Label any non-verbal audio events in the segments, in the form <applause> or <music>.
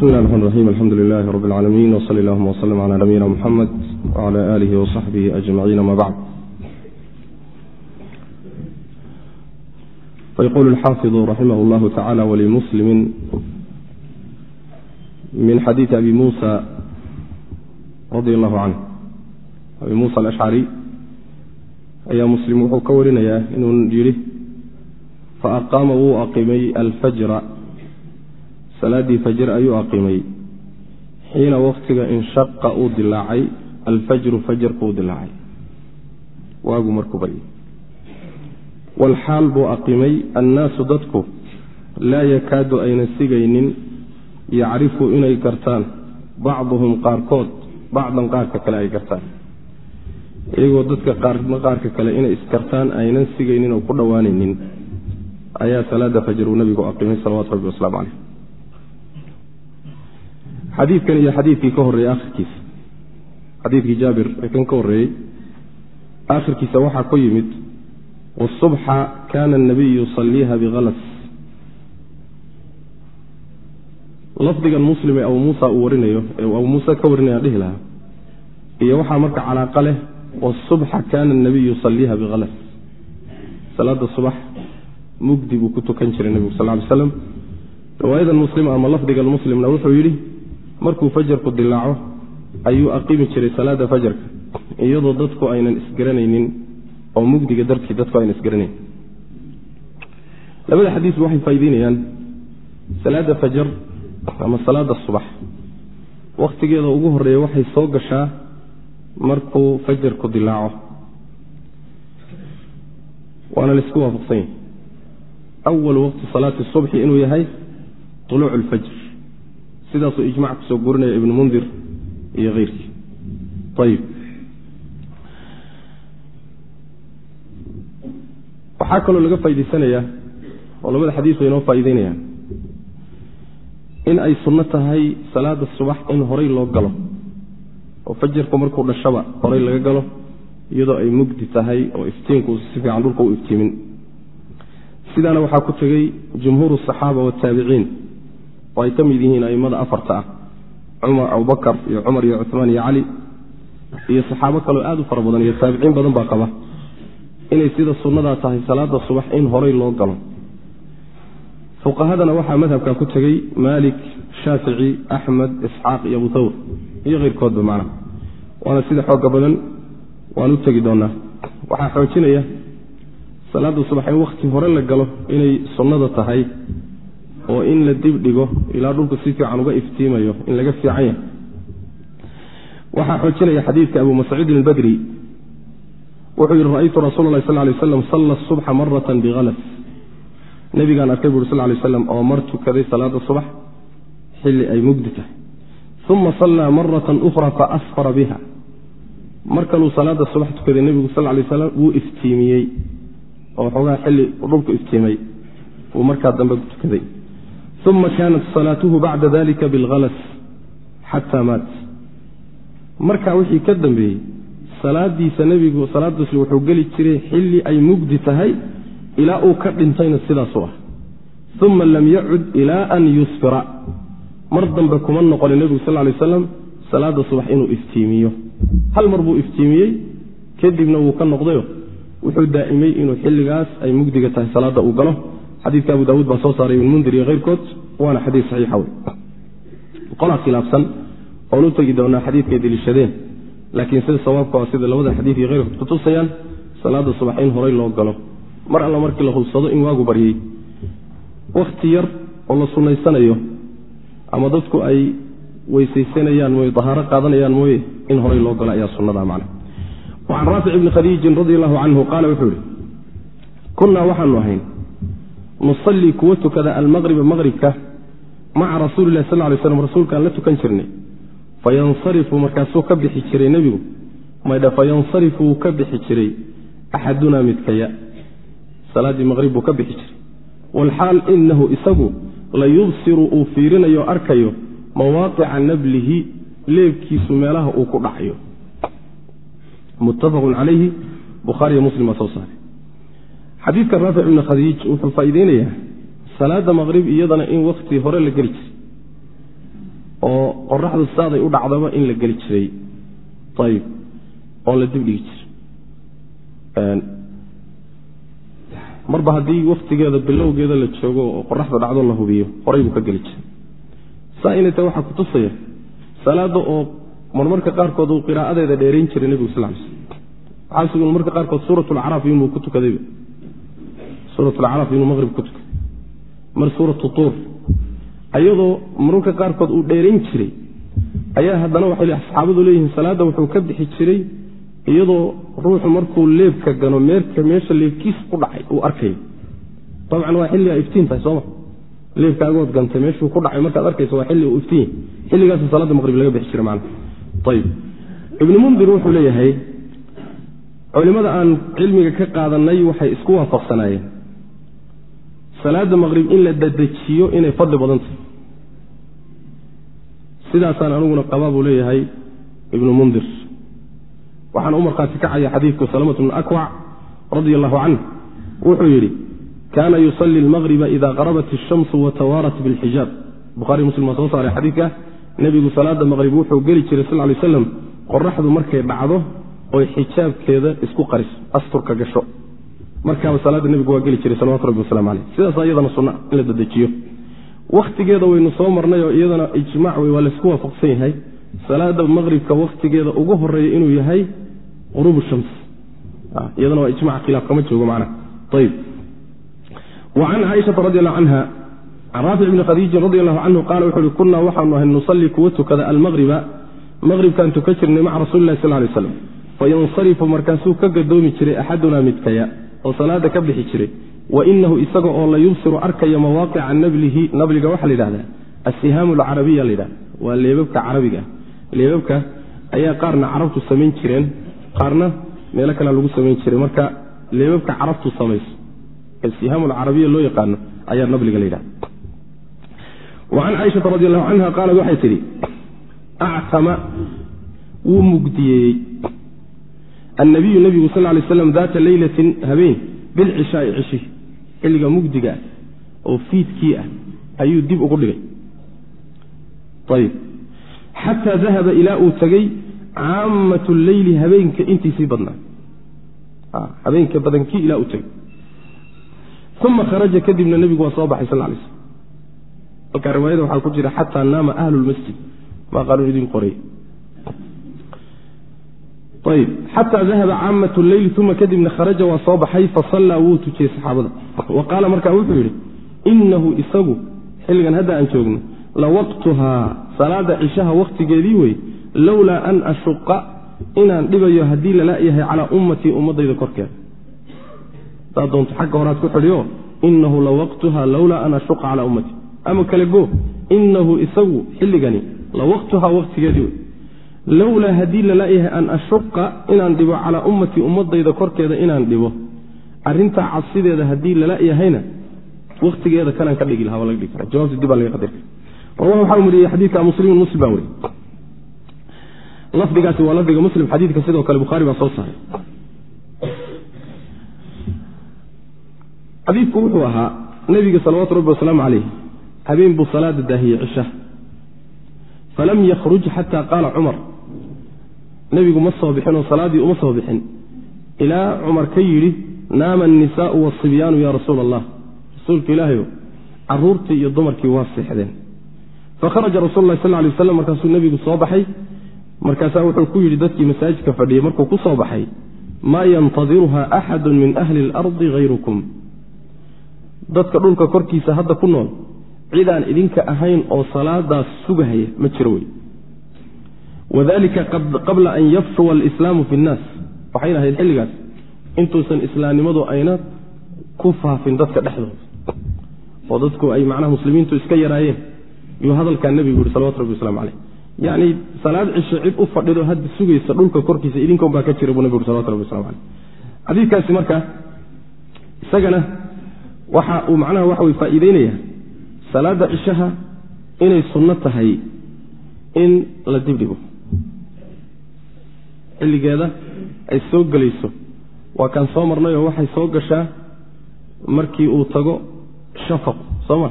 bismi llahi raxmaan raxiim alxamdu lilahi rabi اlcaalamiin wsali allahuma wslm cala nabiyina muxamed wcala aalihi wasaxbihi ajmaciin ama bacd fayqulu alxaafiظu raximah اllahu tacala walimuslimi min xadiidi abi musa radi allahu canh abi musa alashcari ayaa muslim wuxuu ka warinayaa inuu yidhi faaqaama wuu aqimay alfajra salaaddii fajr ayuu aqimay xiina waktiga inshaqa uu dilaacay alfajru fajarku uu dilaacay. Waagu markuu baryay walxaal buu aqimay annaasu dadku laa yakaadu ayna sigaynin yacrifu inay gartaan. Bacduhum qaarkood bacdan qaarka kale ay gartaan. Iyagoo dadka qaarna qaarka kale inay isgartaan aynan sigaynin oo ku dhowaanaynin ayaa salaada fajr uu nabigu aqimay salawatu rabbi waslamu caleyh xadiidkan iyo xadiidkii ka horreeyey akhirkiisa xadiidkii jaabir ee kan ka horreeyey aakhirkiisa waxaa ku yimid wasubxa kana anabiyu yusaliiha bikalas lafdigan muslim ee abu muusa uu warinayo abu muuse ka warinayaan dhihi lahaa iyo waxaa marka calaaqa leh wasubxa kana anabiyu yusaliiha bikalas salaada subax mugdi buu ku tukan jiray nebigu sal ly slam riwaayadan muslim ama lafdigan muslimna wuxuu yidhi markuu fajarku dilaaco ayuu aqimi jiray salaada fajarka iyadoo dadku aynan isgaranaynin oo mugdiga dartii dadku aynan isgaranayn. Labada xadiisba waxay faa'ideynayaan salaada fajar ama salaada subax. Wakhtigeeda ugu horreeya waxay soo gashaa markuu fajarku dilaaco. Waana la isku waafaqsan yahay. Awal waqti salaati subxi inuu yahay tuluucu lfajr sidaasuu ijmac ku soo gurinaya ibnu mundir iyo keyrkii ayib waxaa kaloo laga faa'idaysanayaa oo labada xadiis bay inoo faa'iideynayaan in ay sunno tahay salaada subax in horay loo galo oo fajarku markuu dhashaba horay laga galo iyadoo ay mugdi tahay oo iftiinku si fiican dhulka u iftiimin. Sidaana waxaa ku tegey jumhuur asaxaaba wataabiciin oo ay ka mid yihiin a'immada afarta ah cumar abubakar iyo cumar iyo cumaan iyo cali iyo saxaabo kaloo aad u fara badan iyo taabiciin badan baa qaba. Inay sida sunnadaa tahay salaada subax in horay loo galo. Fuqahadana waxaa madhabka ku tegey maalik shaafici axmed isxaaq iyo abu thawr iyo keyrkoodba macna. Waana sida xooga badan waan u tegi doonaa. Waxaa xoojinaya salaada subax in wakhti hore la galo inay sunnada tahay oo in la dib dhigo ilaa dhulku si fiican uga iftiimayo in laga fiican yahay. Waxaa xoojinaya xadiidka abu mascuudin albadri. Wuxuu yihi ra'aytu rasuula lahi lay slam salla subxa maratan bikalas nebigaan arkay buri sal lay slam oo mar tukaday salaada subax xilli ay mugdi tahay. Uma sallaa maratan ukhra faasfara biha. Mar salaada subax tukaday nebigu sal lay slam wuu iftiimiyey oo xoogaa xilli dhulku iftiimay. Uu markaa dambe tukaday uma kaanat salaatuhu bacda dalika bilhalas xataa maat markaa wixii ka dambeeyey salaadiisa nebigu salaadiisu wuxuu geli jiray xilli ay mugdi tahay ilaa uu ka dhintayna sidaasu ah uma lam yacud ilaa an yusfira mar dambe kuma noqonin nebigu sal lay aslam salaada subax inuu iftiimiyo hal mar buu iftiimiyey kadibna wuu ka noqdayo wuxuu daa'imay inuu xilligaas ay mugdiga tahay salaada uu galo xadiidka abu daawuud baa soo saaray ibn mundir iyo keyrkood waana xadiis saxiixa wey qolaa khilaafsan oon u tegi doonaa xadiidkay deliishadeen laakiin sida sida labada xadiid iyo keyrkood kutusayaan salaada subax in horay loo galo. Mar alla markii la hubsado in waagu baryey wakhti yar oo la sunnaysanayo ama dadku ay weysaysanayaan mooye dahaaro qaadanayaan mooye in horay loo galo ayaa sunnada macna. Wacan raafic ibni khadiijin radi allahu canhu qaala wuxuu yihi kunnaa waxaanu ahayn nusallii kuwa tukada almaqriba maqribka maca rasuuli lah sal lay slam rasuulkaan la tukan jirnay. Fayansarifu markaasuu ka bixi jiray nebigu. Maydha fayansarifu wuu ka bixi jiray axadunaa midkaya. Salaaddii maqrib buu ka bixi jiray. Waalxaal inahu isagu la yubsiru uu fiirinayo arkayo mawaaqica nablihi leebkiisu meelaha uu ku dhacayo muttafaqun calayhi bukhaariyo muslim baa soo saaray xadiidka raafic ibni khadiij wuxuu faa'iideynayaa salaada maqrib iyadana in wakhti hore la geli jiray oo qoraxdu saaday u dhacdaba in la geli jiray. Ayib oon la dibdhigi jiray marba haddii waktigeeda bilowgeeda la joogo oo qoraxda dhacdo la hubiyo horay buu ka geli jiray. Saa inay tahay waxaa kutusaya salaada oo marmarka qaarkood uu qiraa'adeeda dheerayn jiray nebigu sal l sl waxaa marmarka qaarkood suurat lcaraaf inuu ku tukadayba suurat lcaraaf inuu maqrib ku tukaday mar suuratu tuur ayadoo marmarka qaarkood uu dheerayn jiray ayaa haddana waxay asxaabadu leeyihiin salaadda wuxuu ka bixi jiray iyadoo ruuxu markuu leebka gano meerka meesha leebkiis ku dhacay uu arkayo dabcan waa xilligaa iftiin tahay sooma leebkaagood gantay meeshuu ku dhacay markaad arkayso waa xilli uu iftiin. Xilligaas salaadda maqrib laga bixi jira macna ayib ibnu mundir wuxuu leeyahay culimmada aan cilmiga ka qaadanay waxay isku waafaqsanaayeen salaadda maqrib in la dadejiyo inay fadli badan tahay. Sidaasaan aniguna qabaa buu leeyahay ibnu mundir. Waxaan u markhaati kacaya xadiidku salamatu bnu akwac radia allahu canh wuxuu yidhi kaana yusalli almaqriba ida qarabat ishamsu watawaarat bilxijaab. Buhari muslim waa soo saaray xadiidka. Nebigu salaada maqrib wuxuu geli jiray sal lay slam qoraxdu markay dhacdo oy xijaabkeeda isku qariso asturka gasho markaaba salaada nebigu waa geli jiray salawatu rabbi waslamu caleyh sidaas iyadana sunna in la dadejiyo. Wakhtigeeda waynu soo marnay oo iyadana ijmac wey waa laysku waafaqsan yahay. Salaada maqribka wakhtigeeda ugu horreeya inuu yahay quruub shams. Iyadana waa ijmac khilaaf kama joogo macna. Ayib wa can caaishata radi allahu canha can raafic bni khadiijin radi allahu canhu qaala wuxu uhi kunaa waxaanu ahay nusallii kuwa tukada almaqriba. Maqribkaan tukan jirnay maca rasuli lahi sal lay slam fayansarifu markaasuu ka gadoomi jiray axadunaa midkaya oo salaada ka bixi jiray wa inahu isaga oo la yubsiru arkaya mawaaqica nablihi nabliga waxaa la yidhahdaa assihaamu alcarabiya la yidhahda waa leebabka carabiga. Leebabka ayaa qaarna carabtu samayn jireen qaarna meelo kalea lagu samayn jiray. Marka leebabka carabtu samayso ee sihaamu alcarabiya loo yaqaano ayaa nabliga la yidhahda wa can caaishata radi allahu canha qaalad waxay tidhi actama wuu mugdiyeeyey annabiyu nebigu sal lay slam daata leylatin habeen bilcishaai cishi xilliga mugdiga ah oo fiidkii ah ayuu dib ugu dhigay ayib xataa dahaba ilaa uu tegey caamatu leyli habeenka intiisii badnaa habeenka badankii ilaa uu tegey uma kharaja kadibna nebigu waa soo baxay sal lay slm halkaa riwaayada waxaa ku jira xataa naama ahlu lmasjid maa qaalun idin qoray xataa dahaba caamat leyli uma kadibna kharaja waa soo baxay fasallaa wuu tujiyey saxaabada wa qaala markaa wuxuu yidhi inahu isagu xilligan hadda aan joogno la waqtuhaa salaada cishaha wakhtigeedii wey lowlaa an ashuqa inaan dhibayo haddii lala yahay calaa ummatii ummadayda korkeeda saa doonto xagga horaad ku xidhiyo inahu la waqtuha lowlaa an ashuqa calaa ummatii ama kale go inahu isagu xilligani la waqtuhaa wakhtigeedii wey lowlaa haddii lala yahay an ashuqa inaan dhibo calaa ummatii ummadayda korkeeda inaan dhibo arintaa cabsideeda haddii lala yahayna wakhtigeeda kanaan ka dhigi laha waa laga dhigi kara jawabta dib baa laga qadari kara waxaa wariyey xadiidka muslimun muslim baa wariyey lafdigaasi waa lafdiga muslim xadiidka sidoo kale bukhaari baa soo saaray. Xadiidku wuxuu ahaa nebiga salawaatu rabbi wasalaamu caleyh habeen buu salaada daahiyey cisha. Falam yakhruj xataa qaala cumar nebigu ma soo bixin oo salaaddii uma soo bixin. Ilaa cumar ka yidhi naama annisaau wasibyaanu yaa rasuula allah rasuulka ilaahayo caruurtii iyo dumarkii waa seexdeen. Fakharaja rasul lah sal lay waslam markaasuu nebigu soo baxay. Markaasaa wuxuu ku yidhi dadkii masaajidka fadhiyey markuu ku soo baxay maa yantadiruha axadu min ahli اlardi hayrukum dadka dhulka korkiisa hadda ku nool cidaan idinka ahayn oo salaadaas sugahaya ma jiro wey wadalika qabla an yafshuwa alislaamu fi nnaas waxayna ahayd xilligaas intuusan islaamnimadu ayna ku faafin dadka dhexdooda. Oo dadku ay macnaha muslimiintu iska yaraayeen. Yuu hadalkaa nebigu yihi salawatu rabbi waslamu caleyh yacni salaad cisho cid u fadhido hadda sugaysa dhulka korkiisa idinkan baa ka jira buu nebigu yuri salawatu rabbi waslamu caleyh xadiidkaasi marka isagana waxa uu macnaha waxa way faa'iideynaya salaadda cishaha inay sunno tahay in la dibdhigo xilligeeda ay soo gelayso. Waa kaan soo marnay oo waxay soo gashaa markii uu tago shafaqu soo ma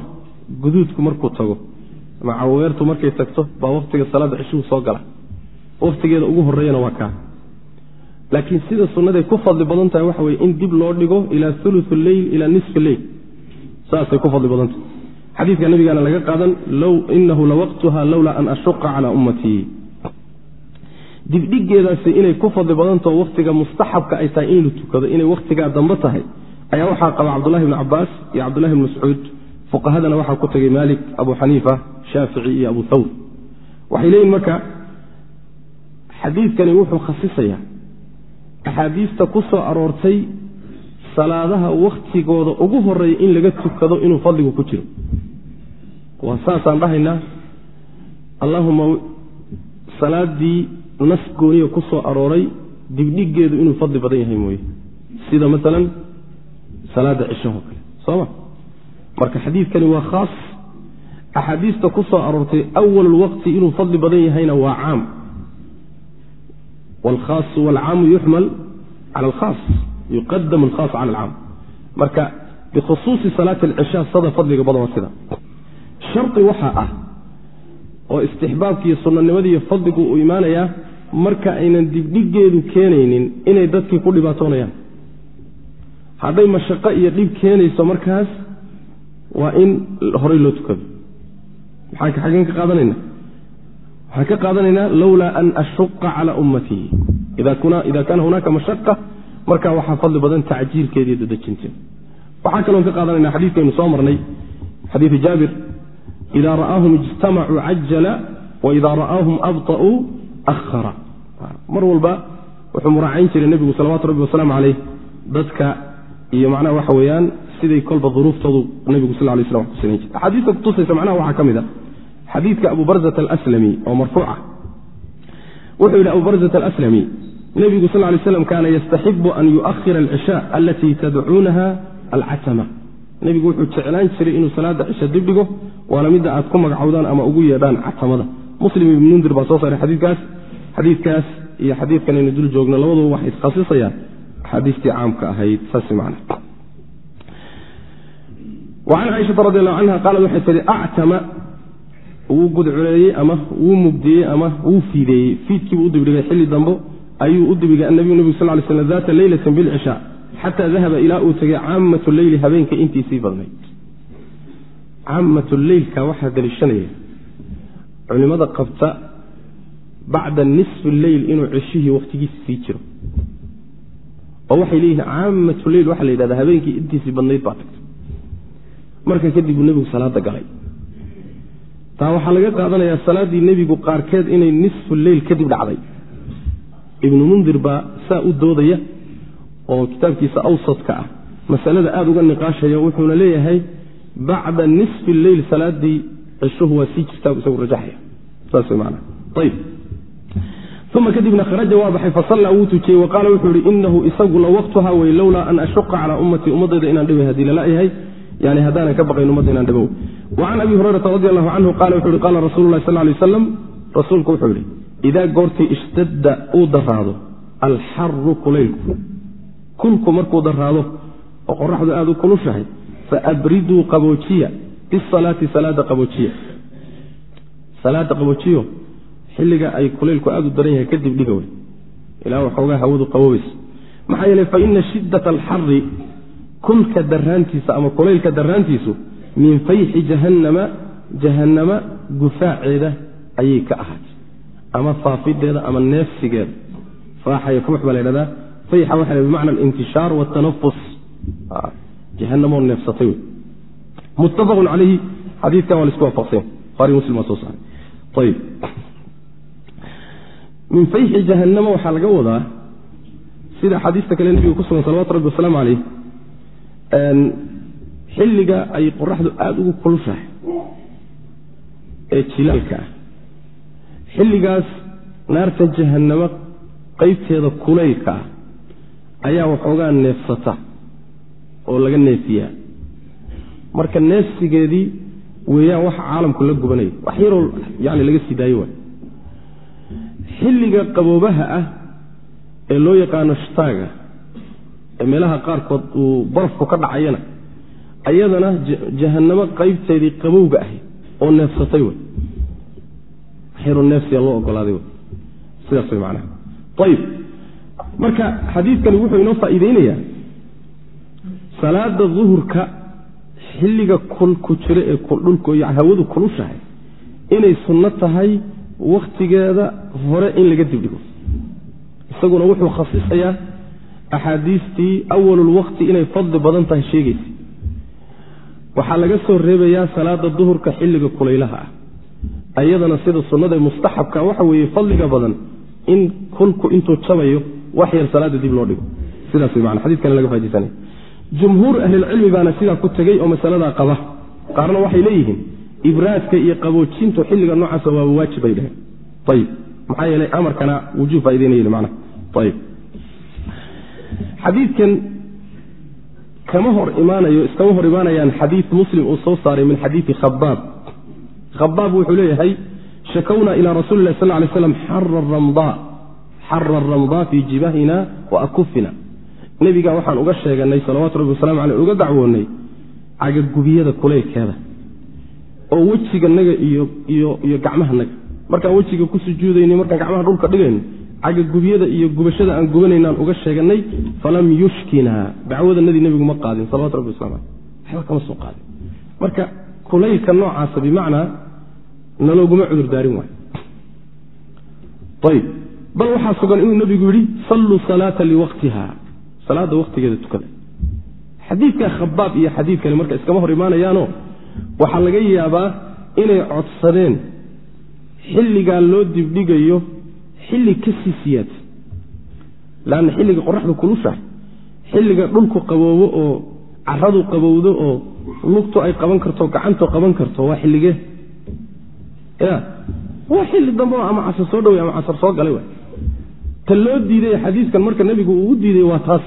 guduudku markuu tago. Ama cawaweertu markay tagto baa waktiga salaada cishuhu soo gala. Waktigeeda ugu horeeyana waa kaa. Laakiin sida sunnaday ku fadli badan tahay waxa weye in dib loo dhigo ilaa ulu leyl ilaa nisfi leyl saasay ku fadli badantahay xadiidka nabigaana laga qaadan inahu lawaqtuha lowlaa an ashuqa calaa ummatii dibdhigeedaasi inay ku fadli badantao waktiga mustaxabka ay tahay in la tukado inay wakhtigaa dambe tahay ayaa waxaa qaba cabdulahi bn cabaas iyo cabdulahi bn mascuud. Fuqahadana waxaa ku tagay maalik abu xaniifa shaafici iyo abu thawr. Waxay leeyihiin marka xadiidkani wuxuu khasisayaa axaadiista ku soo aroortay salaadaha wakhtigooda ugu horreeya in laga tukado inuu fadligu ku jiro. Waa saasaan dhahaynaa allahuma salaadii nas gooniya ku soo arooray dibdhigeedu inuu fadli badan yahay mooye. Sida maalan salaada cishahoo kale. Sooma marka xadiidkani waa khaas. Axaadiista ku soo aroortay awal waqti inuu fadli badan yahayna waa caam. Wlkhaasu waalcaamu yuxmal cala alkhaas yuqadamu alkhaas cala alcaam marka bikhusuusi salaati alcishaa sada fadliga badan waa sida. Shardi waxaa ah oo istixbaabkiiyo sunnanimadiiyo fadligu uu imaanayaa marka aynan dibdhigeedu keenaynin inay dadkii ku dhibaatoonayaan. Hadday mashaqo iyo dhib keenayso markaas waa in horey loo tukado. Maxaan ka qaadanayna waxaan ka qaadanaynaa lowlaa an ashuqa cala ummatii ida kaana hunaaka mashaqa markaa waxaa fadli badan tacjiilkeediiyo dadejinteeda waxaa kaloon ka qaadanayna xadiidkaynu soo marnay xadiidu jaabir ida ra'aahum ijtamacuu cajala waida ra'aahum abطa'uu ahara mar walba wuxuu muraacayn jiray nebigu salawatu rabbi wasalaamu caleyh dadka iyo macnaha waxa weeyaan siday kolba duruuftoodu nebigu sal lay slam wax ku samayn jire axaadiista kutusaysa macnaha waxaa ka mid a xadiidka abu barzat alaslami oo marfuuca wuxuu yidhi abu barzat alaslami nebigu sal lay slam kaana yastaxibu an yu'ahira alcishaa alatii tadcuunaha alcatama nebigu wuxuu jeclaan jiray inuu salaada cisha dibdhigo waana midda aad ku magacowdaan ama ugu yeedhaan catamada muslim ibn mundir baa soo saaray xadiikaas iyo xadiidkan aynu dul joogno labaduba waxay iskhasisayaan axaadiistii caamka ahayd saas man an caaishaa radi allahu canha qaalad waxay tihi actama. Wuu gudculeeyey ama wuu mugdiyey ama wuu fiideeyey fiidkiibuu u dibdhigay xilli dambo ayuu u dibdhigay anabiyu nebigu sal ly slam daata leylatin bilcishaa xataa dahaba ilaa uu tegay caamatu leyli habeenka intiisii badnayd. Caamatu leylka waxaa daliishanaya culimada qabta bacda nisfi leyl inuu ceshihii wakhtigiisa sii jiro. oo waxay leeyihiin caamatu leyl waxaa la yidhahda habeenkii intiisii badnayd baa tagtay. Marka kadib nebigu salaada galay. Taa waxaa laga qaadanayaa salaaddii nebigu qaarkeed inay nisfu leyl kadib dhacday. Ibnu mundir baa saa u doodaya oo kitaabkiisa awsadka ah. Masalada aada uga niqaashaya wuxuuna leeyahay bacda nisfi leyl salaadii cishuhu waa sii jirtaa isagu rajaxaya. Saas man ayb uma kadibna kharaja waa baxay fasallaa wuu tujiyey wa qaala wuxuu yihi inahu isagu la waqtuha wey lowlaa an ashuqa calaa ummatii ummadayda inaan dhibay haddii lala yahay yani haddaanan ka baqayn ummadda inaan dhibow wa can abi hurayrata radi allahu canhu qala wuxu uhi qaala rasulu lahi sal lay waslam rasuulku wuxuu yihi idaa goortii ishtadda uu daraado alxaru kulaylku kulku markuu daraado oo qoraxdu aada u kulushahay faabriduu qaboojiya bisalaati salaada qaboojiya salaada qaboojiyo xilliga ay kulaylku aada u daran yahay kadib dhiga wey ilaa waxoogaa hawadu qaboobayso maxaa yeeley fa ina shiddat alxari kulka daraantiisa ama kulaylka daraantiisu min fayxi jahannama jahannama gufaaceeda ayay ka ahaatay. Ama faafideeda ama neefsigeeda. Faaxaya fuux baa la ydhahdaa fayxa waxa l bimacna alintishaar waatanafus jahanamoo neefsatay wey. Muttafaqun calayhi xadiidkan waa la isku waafaqsanya buhari muslim waa soo saaray. Ayib min fayxi jahannama waxaa laga wadaa sida axaadiista kale nebiga ku sugan salawatu rabbi wasalaamu caleyh xilliga ay qoraxdu aada ugu kulushahay ee jilaalka ah. Xilligaas naarta jahannamo qaybteeda kulaylka ah ayaa waxoogaa neefsata oo laga neefiyaa. Marka neefsigeedii weeyaan waxa caalamku la gubanaya wax yaroo yani laga sii daayo waay xilliga qaboobaha ah ee loo yaqaano shtaaga ee meelaha qaarkood uu barafku ka dhacayana ayadana jahannamo qaybteedii qabowga ahayd oo neefsatay wey xiru neefsiya loo ogolaaday sidaas way macnaha. Ayib marka xadiidkani wuxuu inoo faa'iideynayaa salaada duhurka xilliga kul ku jira ee dhulku iyo hawadu kulushahay inay sunno tahay wakhtigeeda hore in laga dibdhigo. Isaguna wuxuu khasisayaa axaadiistii awalulwaqti inay fadli badan tahay sheegaysa. Waxaa laga soo reebayaa salaada duhurka xilliga kulaylaha ah. Ayadana sida sunnada mustaxabka waxa weeye fadliga badan in kulku intuu jabayo wax yar salaada dib loo dhigo. Sidaas way mana xadidkana laga faaisanaya jumhuur ahlilcilmi baana sidaa ku tegey oo masaladaa qaba. Qaarna waxay leeyihiin ibraadka iyo qaboojintu xilliga noocaasa waaba waajib bay dheheen ayib maxaa yeelay amarkana wujuub faa'ideynaya mana ayib xadiidkan kama hor imaanayo iskama hor imaanayaan xadiid muslim uu soo saaray min xadiidi khabaab khabaab wuxuu leeyahay shakowna ilaa rasuuli lah sal lay slam xara ramdaa fii jibahina wa akufina. Nebiga waxaan uga sheeganay salawatu rabbi wasalamu aleyh uga dacwoonnay cagagubiyada kulaylkeeda oo wejiganaga iyo iyo gacmahanaga markaan wejiga ku sujuudayno markaan gacmaha dhulka dhigayno cagagubyada iyo gubashada aan gubanaynaan uga sheeganay falam yushkina. Dacwadanadii nebigu ma qaadin salawatu rabbi waslamu aleyh waxba kama soo qaadin. Marka kulaylka noocaasa bimacnaa nalooguma cudur daarin waayo. Ayb bal waxaa sugan inuu nebigu yidhi salluu salaata liwaqtiha salaada waqtigeeda tukada. Xadiidka khabaab iyo xadiidkani marka iskama hor imaanayaano waxaa laga yaabaa inay codsadeen xilligaa loo dibdhigayo xilli ka sii lanna xilliga qoraxda kulushahay xilliga dhulku qaboobo oo caradu qabowdo oo lugtu ay qaban karto gacantu qaban karto waa xilligee ya waa xilli dambe ama casar soo dhawey ama casar soo galay ta loo diiday xadiiskan marka nebigu uu u diiday waa taas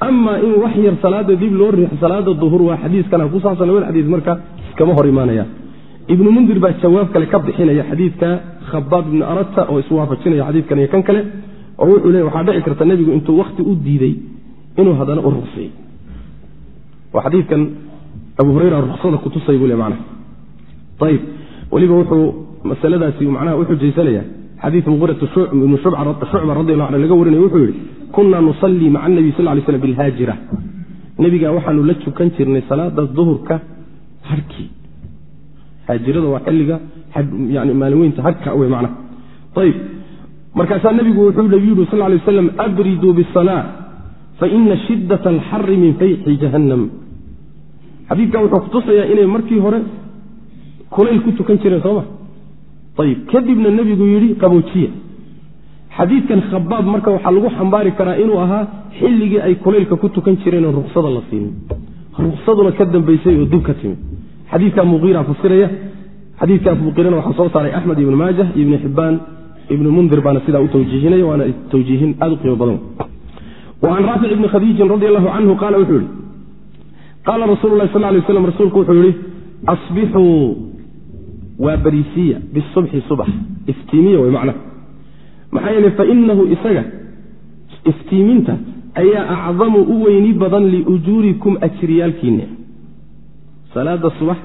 amaa in wax yar salaada dib loo riixo salaada duhur waa xadiiskana ku saabsan labada xadiis marka iskama hor imaanaya. Ibnu mundir baa jawaab kale ka bixinaya xadiidka khabaab ibni arata oo iswaafajinaya xadiidkan iyo kan kale oo wuxuu leey waxaa dhici karta nebigu intuu wakti u diiday inuu haddana u ruqseeyey oo xadiidkan abu hureyra ruksada kutusay buu le macnaha. Ayib weliba wuxuu masaladaasi macnaha u xujaysanaya. Xadiid muqirat shucba radi allahu anhu laga warinaya wuxuu yidhi kunaa nusallii maca anabiy sal lay slam bilhaajira. Nebiga waxaanu la tukan jirnay salaada duhurka harhkii haajirada waa xilliga yani maalin harka wey macnaha ayib markaasaa nebigu wuxuu yidhi sal lay waslam abriduu bisalaa faina shidat alxari min fayxi jahannam. Xadiidkan wuxuu kutusayaa inay markii hore kulayl ku tukan jireen sooma ayib kadibna nebigu yidhi qaboojiya xadiidkan khabaab marka waxaa lagu xambaari karaa inuu ahaa xilligii ay kulaylka ku tukan jireenoo ruksada la siinin ruksaduna ka dambaysay oo dib ka timid. Xadiidka muqiira fasiraya xadiidkaas muqiirana waxaa soo saaray axmed ibnu maajah ibnu xibbaan ibnu mundir baana sidaa u tawjiihinaya waana tawjiihin aad u qiimo badan. An raafic ibni khadiijin radi allahu canhu qaala wuxuu yihi qaala rasuulu lahi sal lay waslam rasuulku wuxuu yihi asbixuu waa bariisiya bisubxi subax iftiimiya way macnaha maxaa yeele fainahu isaga iftiiminta ayaa acdamu u weyni badan liujuurikum ajriyaalkiinna salaada subax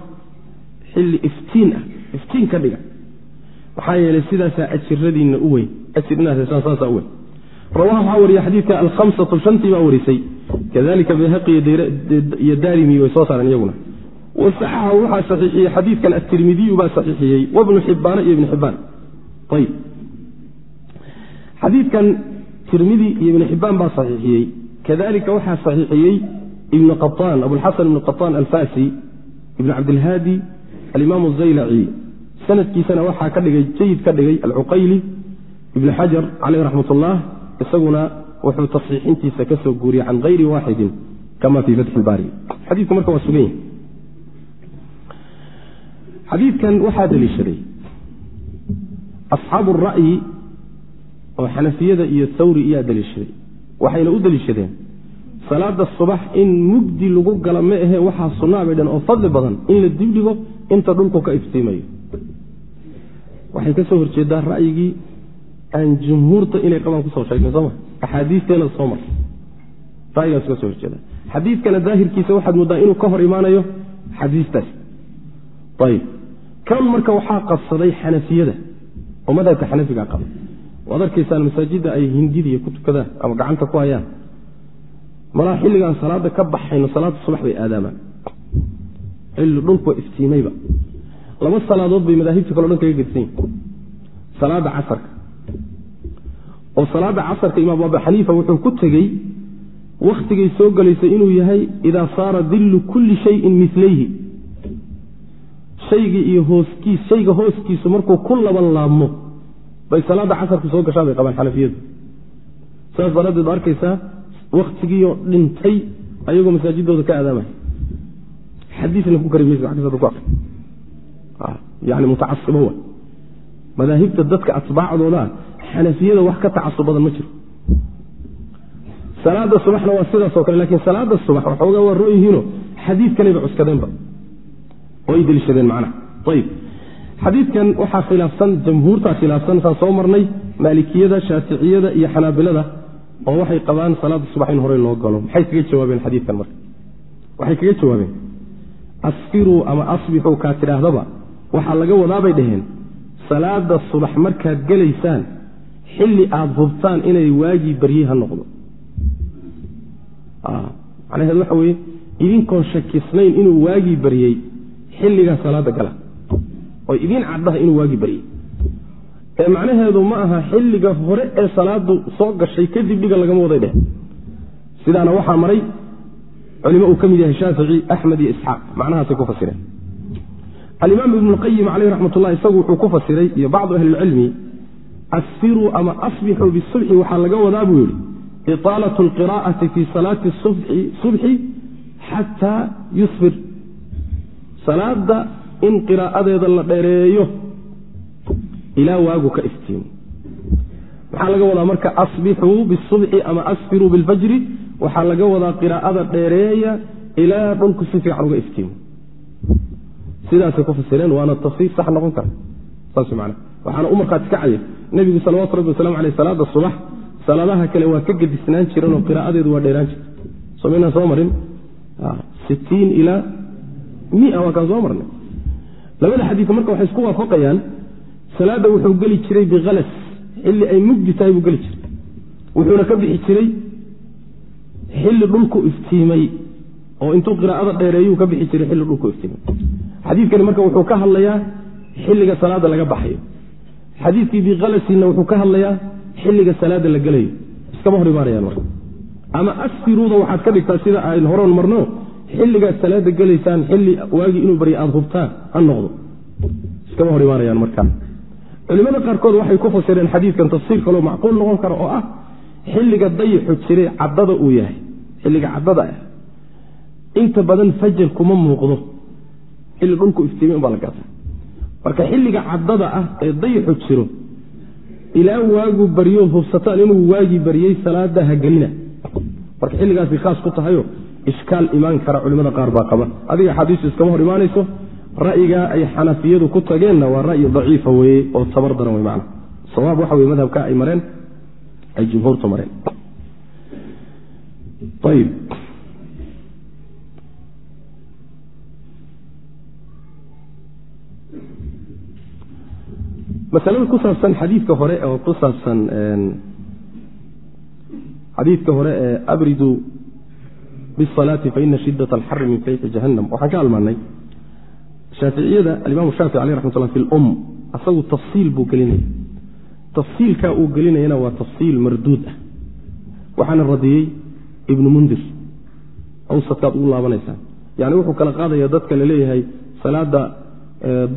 xilli iftiin ah iftiin ka dhiga. Maxaa yeeley sidaasaa ajiradiinna u weyn ajir inaad hesaan saasaa u weyn. Rawaha waxaa wariya xadiidka alhamsatu shantii baa warisay. Kadalika bayhaqi iyo daarimi way soo saareen iyaguna. Wasaxaxahu waxaa saxiixiyey xadiidkan atirmidiyu baa saxiixiyey wabnu xibbaana iyo ibnu xibbaan. Ayib xadiidkan tirmidi iyo ibnu xibbaan baa saxiixiyey. Kadalika waxaa saxiixiyey ibnu qaaan abulxasan ibnu qaطaan alfasi ibnu cabdilhaadi alimaam zaylaci sanadkiisana waxaa ka dhigay jayid ka dhigay alcuqayli ibnu xajar caleyh raxmat ullah isaguna wuxuu tasxiixintiisa ka guuriyey can hayri waaxidin kama fii fatxi ilbaari xadiidku marka waa sugan yahay. Xadiidkan waxaa deliishaday asxaabu ra'yi oo xanafiyada iyo thawri iyaa deliishaday waxayna u deliishadeen salaada subax in mugdi lagu gala ma ahe waxaa sunnaa bay dhan oo fadli badan in la dibdhigo inta dhulku ka iftiimayo. Waxay ka soo horjeedaa ra'yigii aan jumhuurta inay qabaan ku soo sheegnay sooma axaadiisteena soo mar ra'yigaas ka horjeeda. Xadiidkana daahirkiisa waxaad mooddaa inuu ka hor imaanayo xadiistaas. Ayib. Kan marka waxaa qabsaday xanafiyada oo madhabka xanafiga qaba waad arkaysaan masaajidda ay hindidiya ku tukadaan ama gacanta ku hayaan. Malaa xilligaan salaada ka baxayno salaada subax bay aadaamaan xilli dhulku iftiimayba. Laba salaadood bay madaahibta kale o dhan kaga gedsan yihiin salaada casarka. Oo salaada casarka imaam abu xaniifa wuxuu ku tegey wakhtigay soo gelaysa inuu yahay idaa saara dillu kulli shayin milayhi shayga iyo hooskiis shayga hooskiisu markuu ku laban laabmo bay salaada casarku soo gashaan bay qabaan xanafiyadu saas daraaddeed ba arkaysaa wakhtigiio dhintay ayagoo masaajidooda ka aadaamaya xadiisna ku kari maysa xadiisada ku akri yani mutacasibo wa madaahibta dadka atbaacdooda xanafiyada wax ka tacasub badan ma jiro. Salaada subaxna waa sidaasoo kale lakiin salaada subax waxoogaa waa ron yihiino xadiidkanayba cuskadeenba. Oo ay deliishadeen macnaha. Ayib xadiidkan waxaa khilaafsan jamhuurtaa khilaafsan saan soo marnay maalikiyada shaaficiyada iyo xanaabilada oo waxay qabaan salaada subax in horey loo galo. Maxay kaga jawaabeen xadiidkan marka? Waxay kaga jawaabeen asfiruu ama asbixuu kaa tidhaahdaba waxaa laga wadaabay dhaheen salaada subax markaad gelaysaan xilli aada hubtaan inay waagii barye ha noqdo. Macnaheed waxa weye idinkoon shakisnayn inuu waagii baryey xilligaa salaada gala oo idiin caddaha inuu waagii baryey ee macnaheedu ma aha xilliga hore ee salaadu soo gashay kadib dhiga lagama waday dheh. Sidaana waxaa maray culimo uu ka mid yahay shaafici axmed iyo isxaaq. Macnahaasay ku fasireen. Alimaam ibnu lqayim caleyh raxmat ullah isagu wuxuu ku fasiray iyo bacdu ahlilcilmi asfiruu ama asbixuu bisubxi waxaa laga wadaa buu yidhi iطaalat alqiraa'ati fii salaati subxi xataa yusfir salaada in qiraa'adeeda la dheereeyo ilaa waagu ka iftiimo maxaa laga wadaa marka asbixuu bisubxi ama asfiruu bilfajri waxaa laga wadaa qiraa'ada dheereeya ilaa dhulku si fiican uga iftiimo sidaasay ku fasireen waana tafsiir sax noqon kara. Saas man waxaana u markhaati kacaya nebigu salawatu rabbi wasalamu aleyh salaada subax salaadaha kale waa ka gedisnaan jiran oo qiraa'adeedu waa dheeraan jirta somaynaan soo marin? Sittiin ilaa mia waa kaan soo marnay labada xadiis marka waxay isku waafaqayaan salaadda wuxuu geli jiray bikalas xilli ay mugdi tahay buu geli jiray. Wuxuuna ka bixi jiray xilli dhulku iftiimay oo intuu qiraa'ada dheereeyuu ka bixi jiray xilli dhulku iftiimay. Xadiidkani marka wuxuu ka hadlayaa xilliga salaada laga baxayo. Xadiidkii bikalasina wuxuu ka hadlayaa xilliga salaada la gelayo. Iskama hor imaanayaan marka. Ama asfiruuda waxaad ka dhigtaa sida ayn horon marno xilligaad salaada gelaysaan xilli waagii inuu barya aada hubtaan ha noqdo. Iskama hor imaanayaan markaa culimada qaarkood waxay ku fasireen xadiidkan tafsiir kaloo macquul noqon kara oo ah xilliga dayixu jiray caddada uu yahay xilliga caddada ah. Inta badan fajar kuma muuqdo. Xilli dhulku iftiimay umbaa la gata marka xilliga caddada ah ee dayixu jiro ilaa waagu baryo hubsataan inuu waagii baryey salaada ha gelina. Marka xilligaasi khaas ku tahayo ishkaal imaan kara culimada qaar baa qaba. Adiga axaadiistu iskama hor imaanayso ra'yigaa ay xanafiyadu ku tageenna waa ra'yi daciifa weye oo tabar daran wey macana sawaab waxa weye madhabka ay mareen ay jumhuurtu mareen. Ayib masalada ku saabsan xadiidka hore oo ku saabsan xadiidka hore ee abriduu bisalaati faina shidat alxari min fayxi jahannam waxaan ka almaanay shaaficiyada alimaamu shaafici aleh raxmat ullah fi lum asagu tafsiil buu gelinaya tafsiilkaa uu gelinayana waa tafsiil marduud ah waxaana radiyey ibnu mundir awsadkaad ugu laabanaysaan yani wuxuu kala qaadaya dadka la leeyahay salaada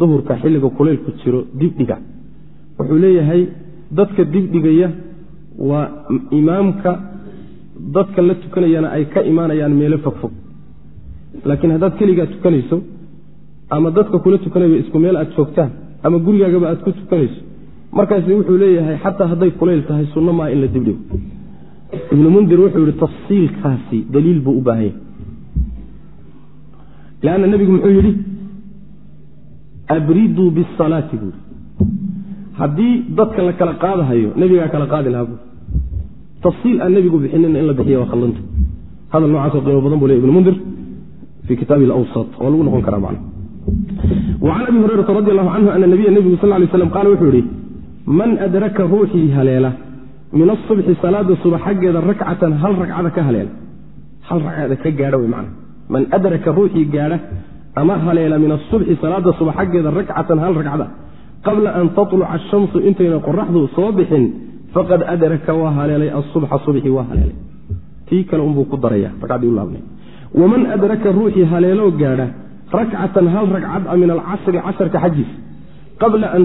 duhurka xilliga kuleylku jiro dibdhiga wuxuu leeyahay dadka dibdhigaya waa imaamka dadka la tukanayana ay ka imaanayaan meelo fogfog laakiin haddaad keligaa tukanayso ama dadka kula tukanaya isku meel aad joogtaan ama gurigaagaba aad ku tukanayso markaasi wuxuu leeyahay xataa hadday kulayl tahay sunno maa in la dibdhigo. Ibnu mundir wuxuu yihi tafsiilkaasi daliil buu u baahan yahay. Lanna nebigu muxuu yidhi abriduu bisalaati buui haddii dadka la kala qaadahayo nebigaa kala qaadi lahaa buui tafsiil aan nebigu bixinin in la bixiya waa khaldanta hadal noocaasoo qiimo badan buu ley ibnu mundir fii kitaabi alawsat oo lagu noqon karaa macna wa can abi hurayrata radi allahu canhu ana nabiya nebigu sal lay slam qaala wuxuu yihi man adraka ruuxii haleela min asubxi salaada subax xaggeeda rakcatan hal ragcada ka haleela hal ragcada ka gaadha wey macana man adraka ruuxii gaadha ama haleela min asubxi salaada subax xaggeeda rakcatan hal ragcada qabla an tatluca ashamsu intayna qoraxdu soo bixin faqad adraka waa haleelay asubxa subxi waa haleelay. Tii kale unbuu ku daraya ragcaddii u laabnay. Waman adraka ruuxii haleeloo gaadha rakcatan hal ragcad a min alcasri casarka xaggiisa qabla an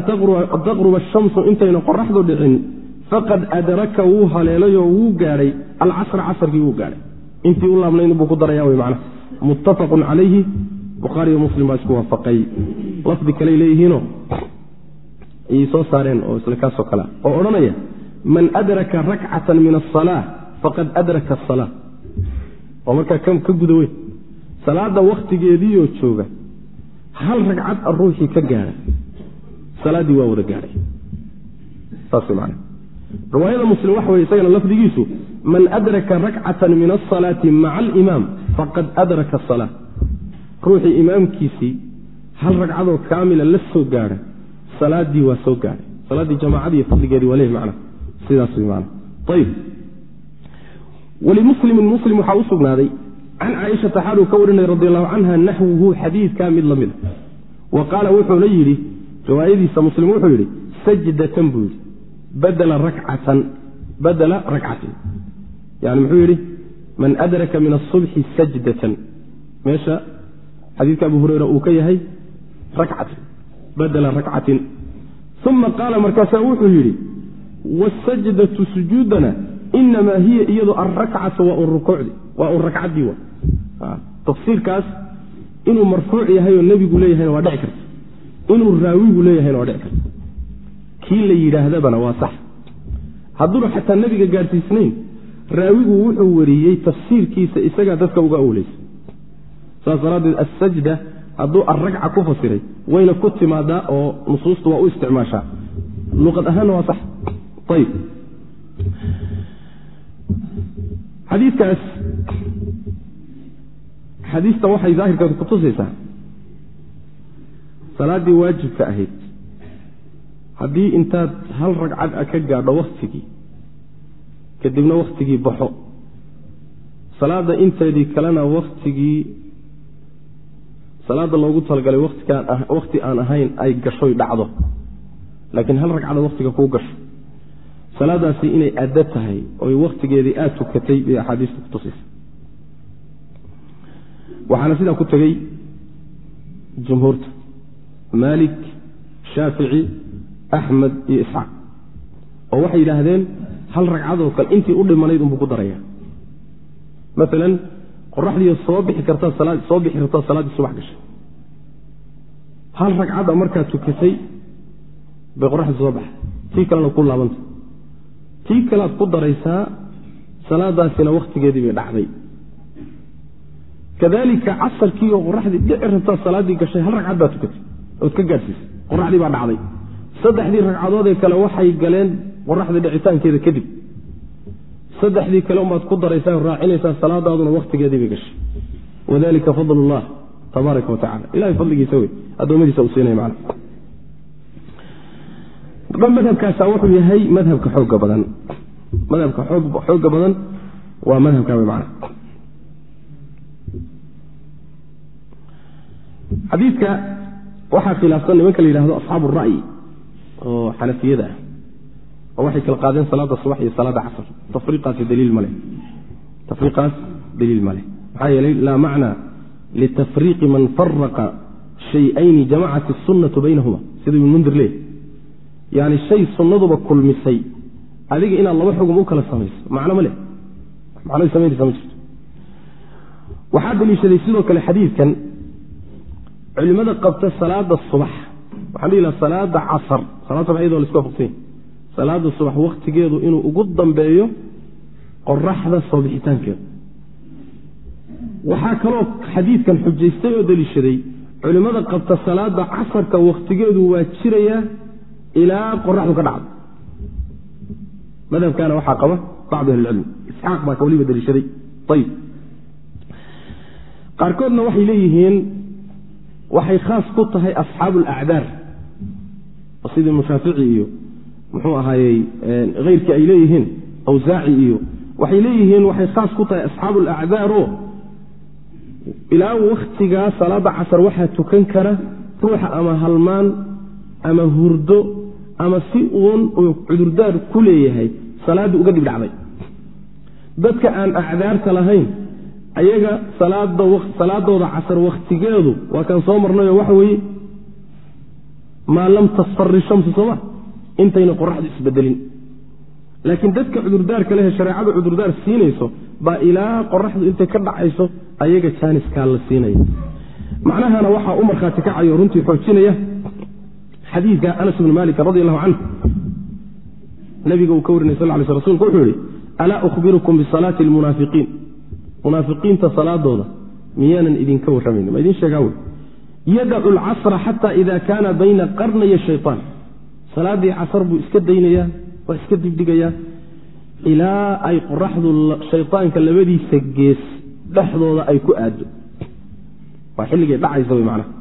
taqruba ashamsu intayna qoraxdu dhicin faqad adraka wuu haleelayoo wuu gaadhay alcasra casarkii wuu gaadhay. Intii u laabnayn buu ku daraya wy macna. Muttafaqun calayhi bukhaariyo muslim baa isku waafaqay. Lafdi kaley leeyihiino ayay soo saareen oo isla kaasoo kalea oo odhanaya man adraka rakcatan min asalaa faqad adraka asala oo markaa ka guda weyn. Salaada wakhtigeediioo jooga hal ragcad a ruuxii ka gaadha salaaddii waa wada gaadhay saas man riwaayada muslim waxa weye isagana lafdigiisu man adraka rakcatan min asalaati maca alimaam faqad adraka asalaa ruuxii imaamkiisii hal ragcadoo kaamila la soo gaadha salaaddii waa soo gaadhay salaaddii jamaacadii fadligeedii waa leehi macna walimuslimin muslim waxaa u sugnaaday can caaishata xaaluu ka warinaya radi allahu canha naxwuhu xadiidkaa mid la mida wa qaala wuxuuna yidhi riwaayadiisa muslim wuxuu yidhi sajdatan buu yidhi badela rakcatan badela rakcatin. Yani muxuu yidhi man adraka min asubxi sajdatan. Meesha xadiidka abu hureyra uu ka yahay rakcatin badela rakcatin. Uma qaala markaasaa wuxuu yidhi wasajdatu sujuudana inamaa hiya iyadu alrakcatu waa un rakcaddii wa. Tafsiirkaas inuu marfuuc yahayoo nebigu leeyahayna waa dhici karta. Inuu raawigu leeyahayna waa dhici karta. Kii la yidhaahdabana waa sax. Hadduuna xataa nebiga gaadhsiisnayn raawigu wuxuu wariyey tafsiirkiisa isagaa dadka uga awleysa saas daraaddeed assajda hadduu alragca ku fasiray wayna ku timaadaa oo nusuustu waa u isticmaashaa. Luqad ahaanna waa sax xadiikaas xadiistan waxay daahirkeedu kutusaysaa salaaddii waajibka ahayd haddii intaad hal ragcad a ka gaadho wakhtigii kadibna wakhtigii baxo salaadda inteedii kalena wakhtigii salaadda loogu talagalay wakhti aan ahayn ay gashoy dhacdo laakiin hal ragcada wakhtiga kuu gasho salaadaasi inay addo tahay oy wakhtigeedii aada tukatay bay axaadiistu kutusaysa waxaana sidaa ku tegey jumhuurta maalik shaafici axmed iyo isxaaq oo waxay yidhaahdeen hal ragcadoo kale intii u dhimanayd unbuu ku daraya. Maalan qoraxdiiyo soo bixi kartaa soo bixi kartaa salaaddii subax gashay. Hal ragcada markaad tukatay bay qoraxdii soo baxay. Tii kalena ku laabanta tii kalead ku daraysaa salaadaasina wakhtigeedii bay dhacday. Kadalika casarkii oo qoraxdii dhici rabtaa salaaddii gashay hal ragcad baa tukatay ood ka gaadhsiisay qoraxdii baa dhacday. Saddexdii ragcadoodee kale waxay galeen qoraxda dhicitaankeeda kadib. Saddexdii kale umbaad ku daraysaa raacinaysaa salaadaaduna wakhtigeedii bay gashay. Wadalika fadl ullah tabaaraka wa tacala ilahay fadligiisa wey addoommadiisa uu siinaya macna madhabkaasa wuxuu yahay madhabka xooga badan. Madhabka xooga badan waa madhabka man xadiidka waxaa khilaafsan nimanka la yidhahdo asxaabu ra'yi oo xanafiyada ah oo waxay kala qaadeen salaada subax iyo salaada casr. Tafriiqaasi daliil maleh tafriiqaas daliil maleh maxaa yeelay laa macna litafriiqi man faraqa shay-ayni jamacat الsunnatu baynahuma. Sida ibn mundir leey yani shay sunnaduba kulmisay. Adiga inaad laba xugum u kala samayso. Macno ma leh. Macnoy samaynaysa ma jirto. Waxaa daliishaday sidoo kale xadiidkan culimada qabta salaada subax. Waxaan dhihi laha salaada casar. Salaad subax iyadoo la isku waafaqsanya salaada subax wakhtigeedu inuu ugu dambeeyo qoraxda soo bixitaankeeda waxaa kaloo xadiidkan xujaystay oo daliishaday culimmada qabta salaada casarka wakhtigeedu waa jirayaa ilaa qoraxdu ka dhacdo. Madhabkaana waxaa qaba bacdu ahli isxaaq baa ka waliba ayib qaarkoodna waxay leeyihiin waxay khaas ku tahay asxaabu alacdaar sidii mushaafici iyo muxuu ahaayey keyrkii ay leeyihiin awsaaci iyo waxay leeyihiin waxay khaas ku tahay asxaabu alacdaaro ilaa wakhtigaa salaada casar waxaa tukan kara ruuxa ama halmaan ama hurdo ama si uun uu cudurdaar ku leeyahay salaadda uga dib dhacday. Dadka aan acdaarta lahayn ayaga salaadooda casar wakhtigeedu waa kaan soo marnayo waxa weeye. Maa lam tasfari shamsu sooma intayna qoraxdu isbedelin. Laakiin dadka cudurdaarka lehe shareecadu cudurdaar siinayso baa ilaa qoraxdu intay ka dhacayso ayaga jaaniskaa la siinaya macnahana waxaa u markhaati kacayo runtii xoojinaya xadiidka anas bni maalikin radi allahu canhu nabiga uu ka warinay sal ly sl rsulku wuxuu yihi alaa uhbirukum bisalaati almunaafiqiin? Munaafiqiinta salaadooda miyaanan idinka warramayn ma idin sheegaa wey? Yadacu alcasra xata ida kaana bayna qarnaya shayطaan salaaddii casar buu iska daynayaa waa iska dibdhigayaa ilaa ay qoraxdu shayطaanka labadiisa gees dhexdooda ay ku aado waa xilligay dhacaysa wey macnaha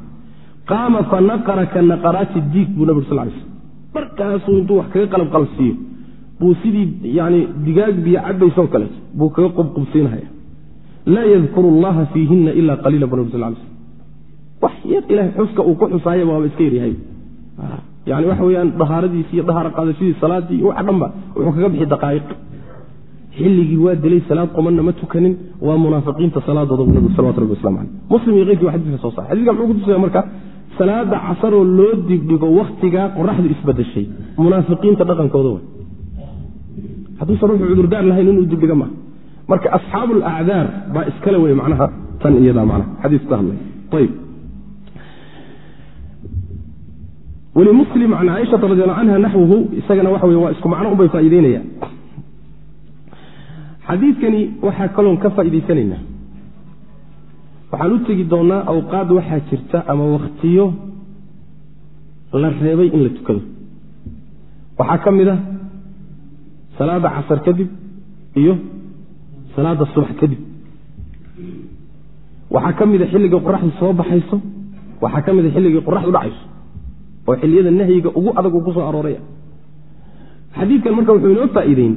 qaama fanaqara ka naqaraati diig buu nabig sal slm markaasuu intuu wax kaga qalab qalabsiiyo buu sidii yani digaag biyo cabaysoo kaleeto buu kaga qubqubsiinhaya laa yadkuru allaha fiihina ila qaliila bu nabig slm wax yar ilahay xuska uu ku xusaaya waaba iska yaryahay yani waxa weyaan dahaaradiisi iyo dahaaro qaadashadii salaadii waxa dhanba wuxuu kaga bixi daqaa'iq. Xilligii waa dilay salaad qomanna ma tukanin waa munaafiqiinta salaadooda bu nabig salawatu rabbi waslamu caleyh muslim iyo keyrkii wa xadidka soo saray xadidka muxuu kutusaya marka salaada casaroo loo dibdhigo wakhtigaa qoraxdu isbadashay. Munaafiqiinta dhaqankooda way. Hadduusan ruuxu cudurdaar lahayn inuu dibdhiga maaha marka asxaabu alacdaar baa iskale wey macnaha tan iyadaa macnaha. Xadiisku ka hadlay. Ayb wlimuslim can caaishata radi alla canha naxwuhu isagana waxa wey waa isku macno unbay faa'iideynayaan xadiidkani waxaa kaloon ka faa'iidaysanaynaa waxaan u tegi doonnaa awqaad waxaa jirta ama wakhtiyo la reebay in la tukado. Waxaa ka mid ah salaadda casar kadib iyo salaadda subax kadib. Waxaa ka mida xilliga qoraxdu soo baxayso waxaa ka mida xilligii qoraxdu dhacayso oo xilliyada nahyiga ugu adag uu ku soo arooraya xadiidkan marka wuxuu inoo faa'iideyn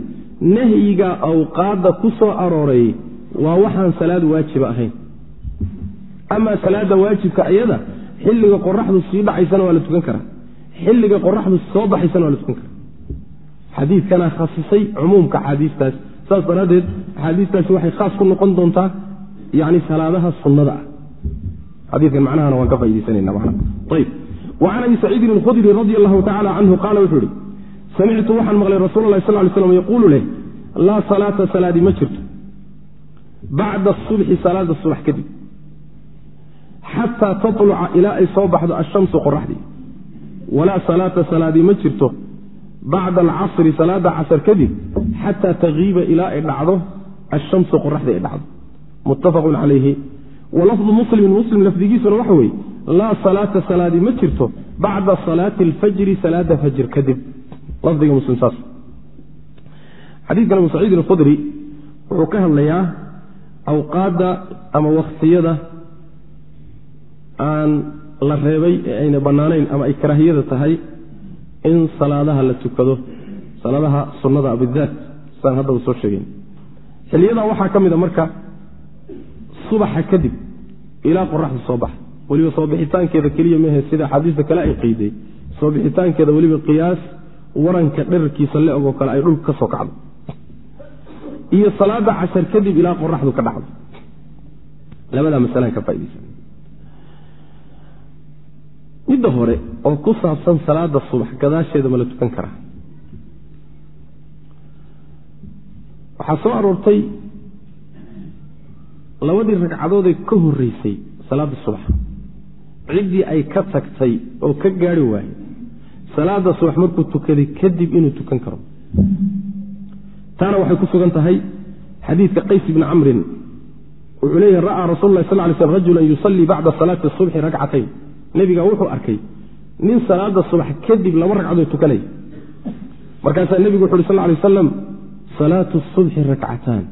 nahyiga awqaadda ku soo arooray waa waxaan salaad waajiba ahayn amaa salaada waajibka iyada xilliga qoraxdu sii dhacaysana waa la tukan karaa. Xilliga qoraxdu soo baxaysana waa la tukan karaa. Xadiidkana khasisay cumuumka axaadiistaas saas daraaddeed axaadiistaasi waxay khaas ku noqon doontaa yani salaadaha sunnada ah. Xadiikan macnahana waan ka faidaysanana man ayb wacan abi saciidin alkhudri radi allahu tacala canhu qaala wuxuu ihi samictu waxaan maqlay rasuul lah sal ly slam yaquulu leh laa salaata salaadi ma jirto. Bacda subxi salaada subax kadib xataa taluca ilaa ay soo baxdo ashamsu qoraxdii. Walaa salaata salaadii ma jirto bacda alcasri salaada casar kadib xataa takiiba ilaa ay dhacdo ashamsu qoraxdii ay dhacdo. Muttafaqun calayhi. Walafdu muslimin muslim lafdigiisuna waxa weeye laa salaata salaadii ma jirto bacda salaati alfajri salaada fajr kadib. Lafdiga muslim saas. Xadiidkan abu saciidin alkhudri wuxuu ka hadlayaa awqaadda ama wakhtiyada aan la reebay ee ayna bannaanayn ama ay karaahiyada tahay in salaadaha la tukado. Salaadaha sunnada bidaat sidaan haddaba soo sheegeyn xiliyadaa waxaa ka mid a marka subaxa kadib ilaa qoraxda soo baxa. Weliba soo bixitaankeeda keliya mehe sida axaadiista kale ay qeyday soo bixitaankeeda weliba qiyaas waranka dherarkiisa le ogoo kale ay dhulka ka soo kacdo. Iyo salaada cashar kadib ilaa qoraxdu ka dhacdo. Labadaa masalaan ka faa'idaysan midda hore oo ku saabsan salaada subax gadaasheeda ma la tukan karaa. Waxaa soo aroortay labadii ragcadoodee ka horreysay salaada subax. Ciddii ay ka tagtay oo ka gaari waayey. Salaada subax markuu tukaday kadib inuu tukan karo. Taana waxay ku sugan tahay xadiidka qays bni camrin. Wuxuu leeyahy ra'aa rasul lah sal ly slm rajulan yusallii bacda salaati subxi ragcatayn nebiga wuxuu arkay nin salaada subax kadib laba ragcadood tukanaya markaasaa nebigu wuxu uhi sal lay wasalam salaatu subxi rakcataan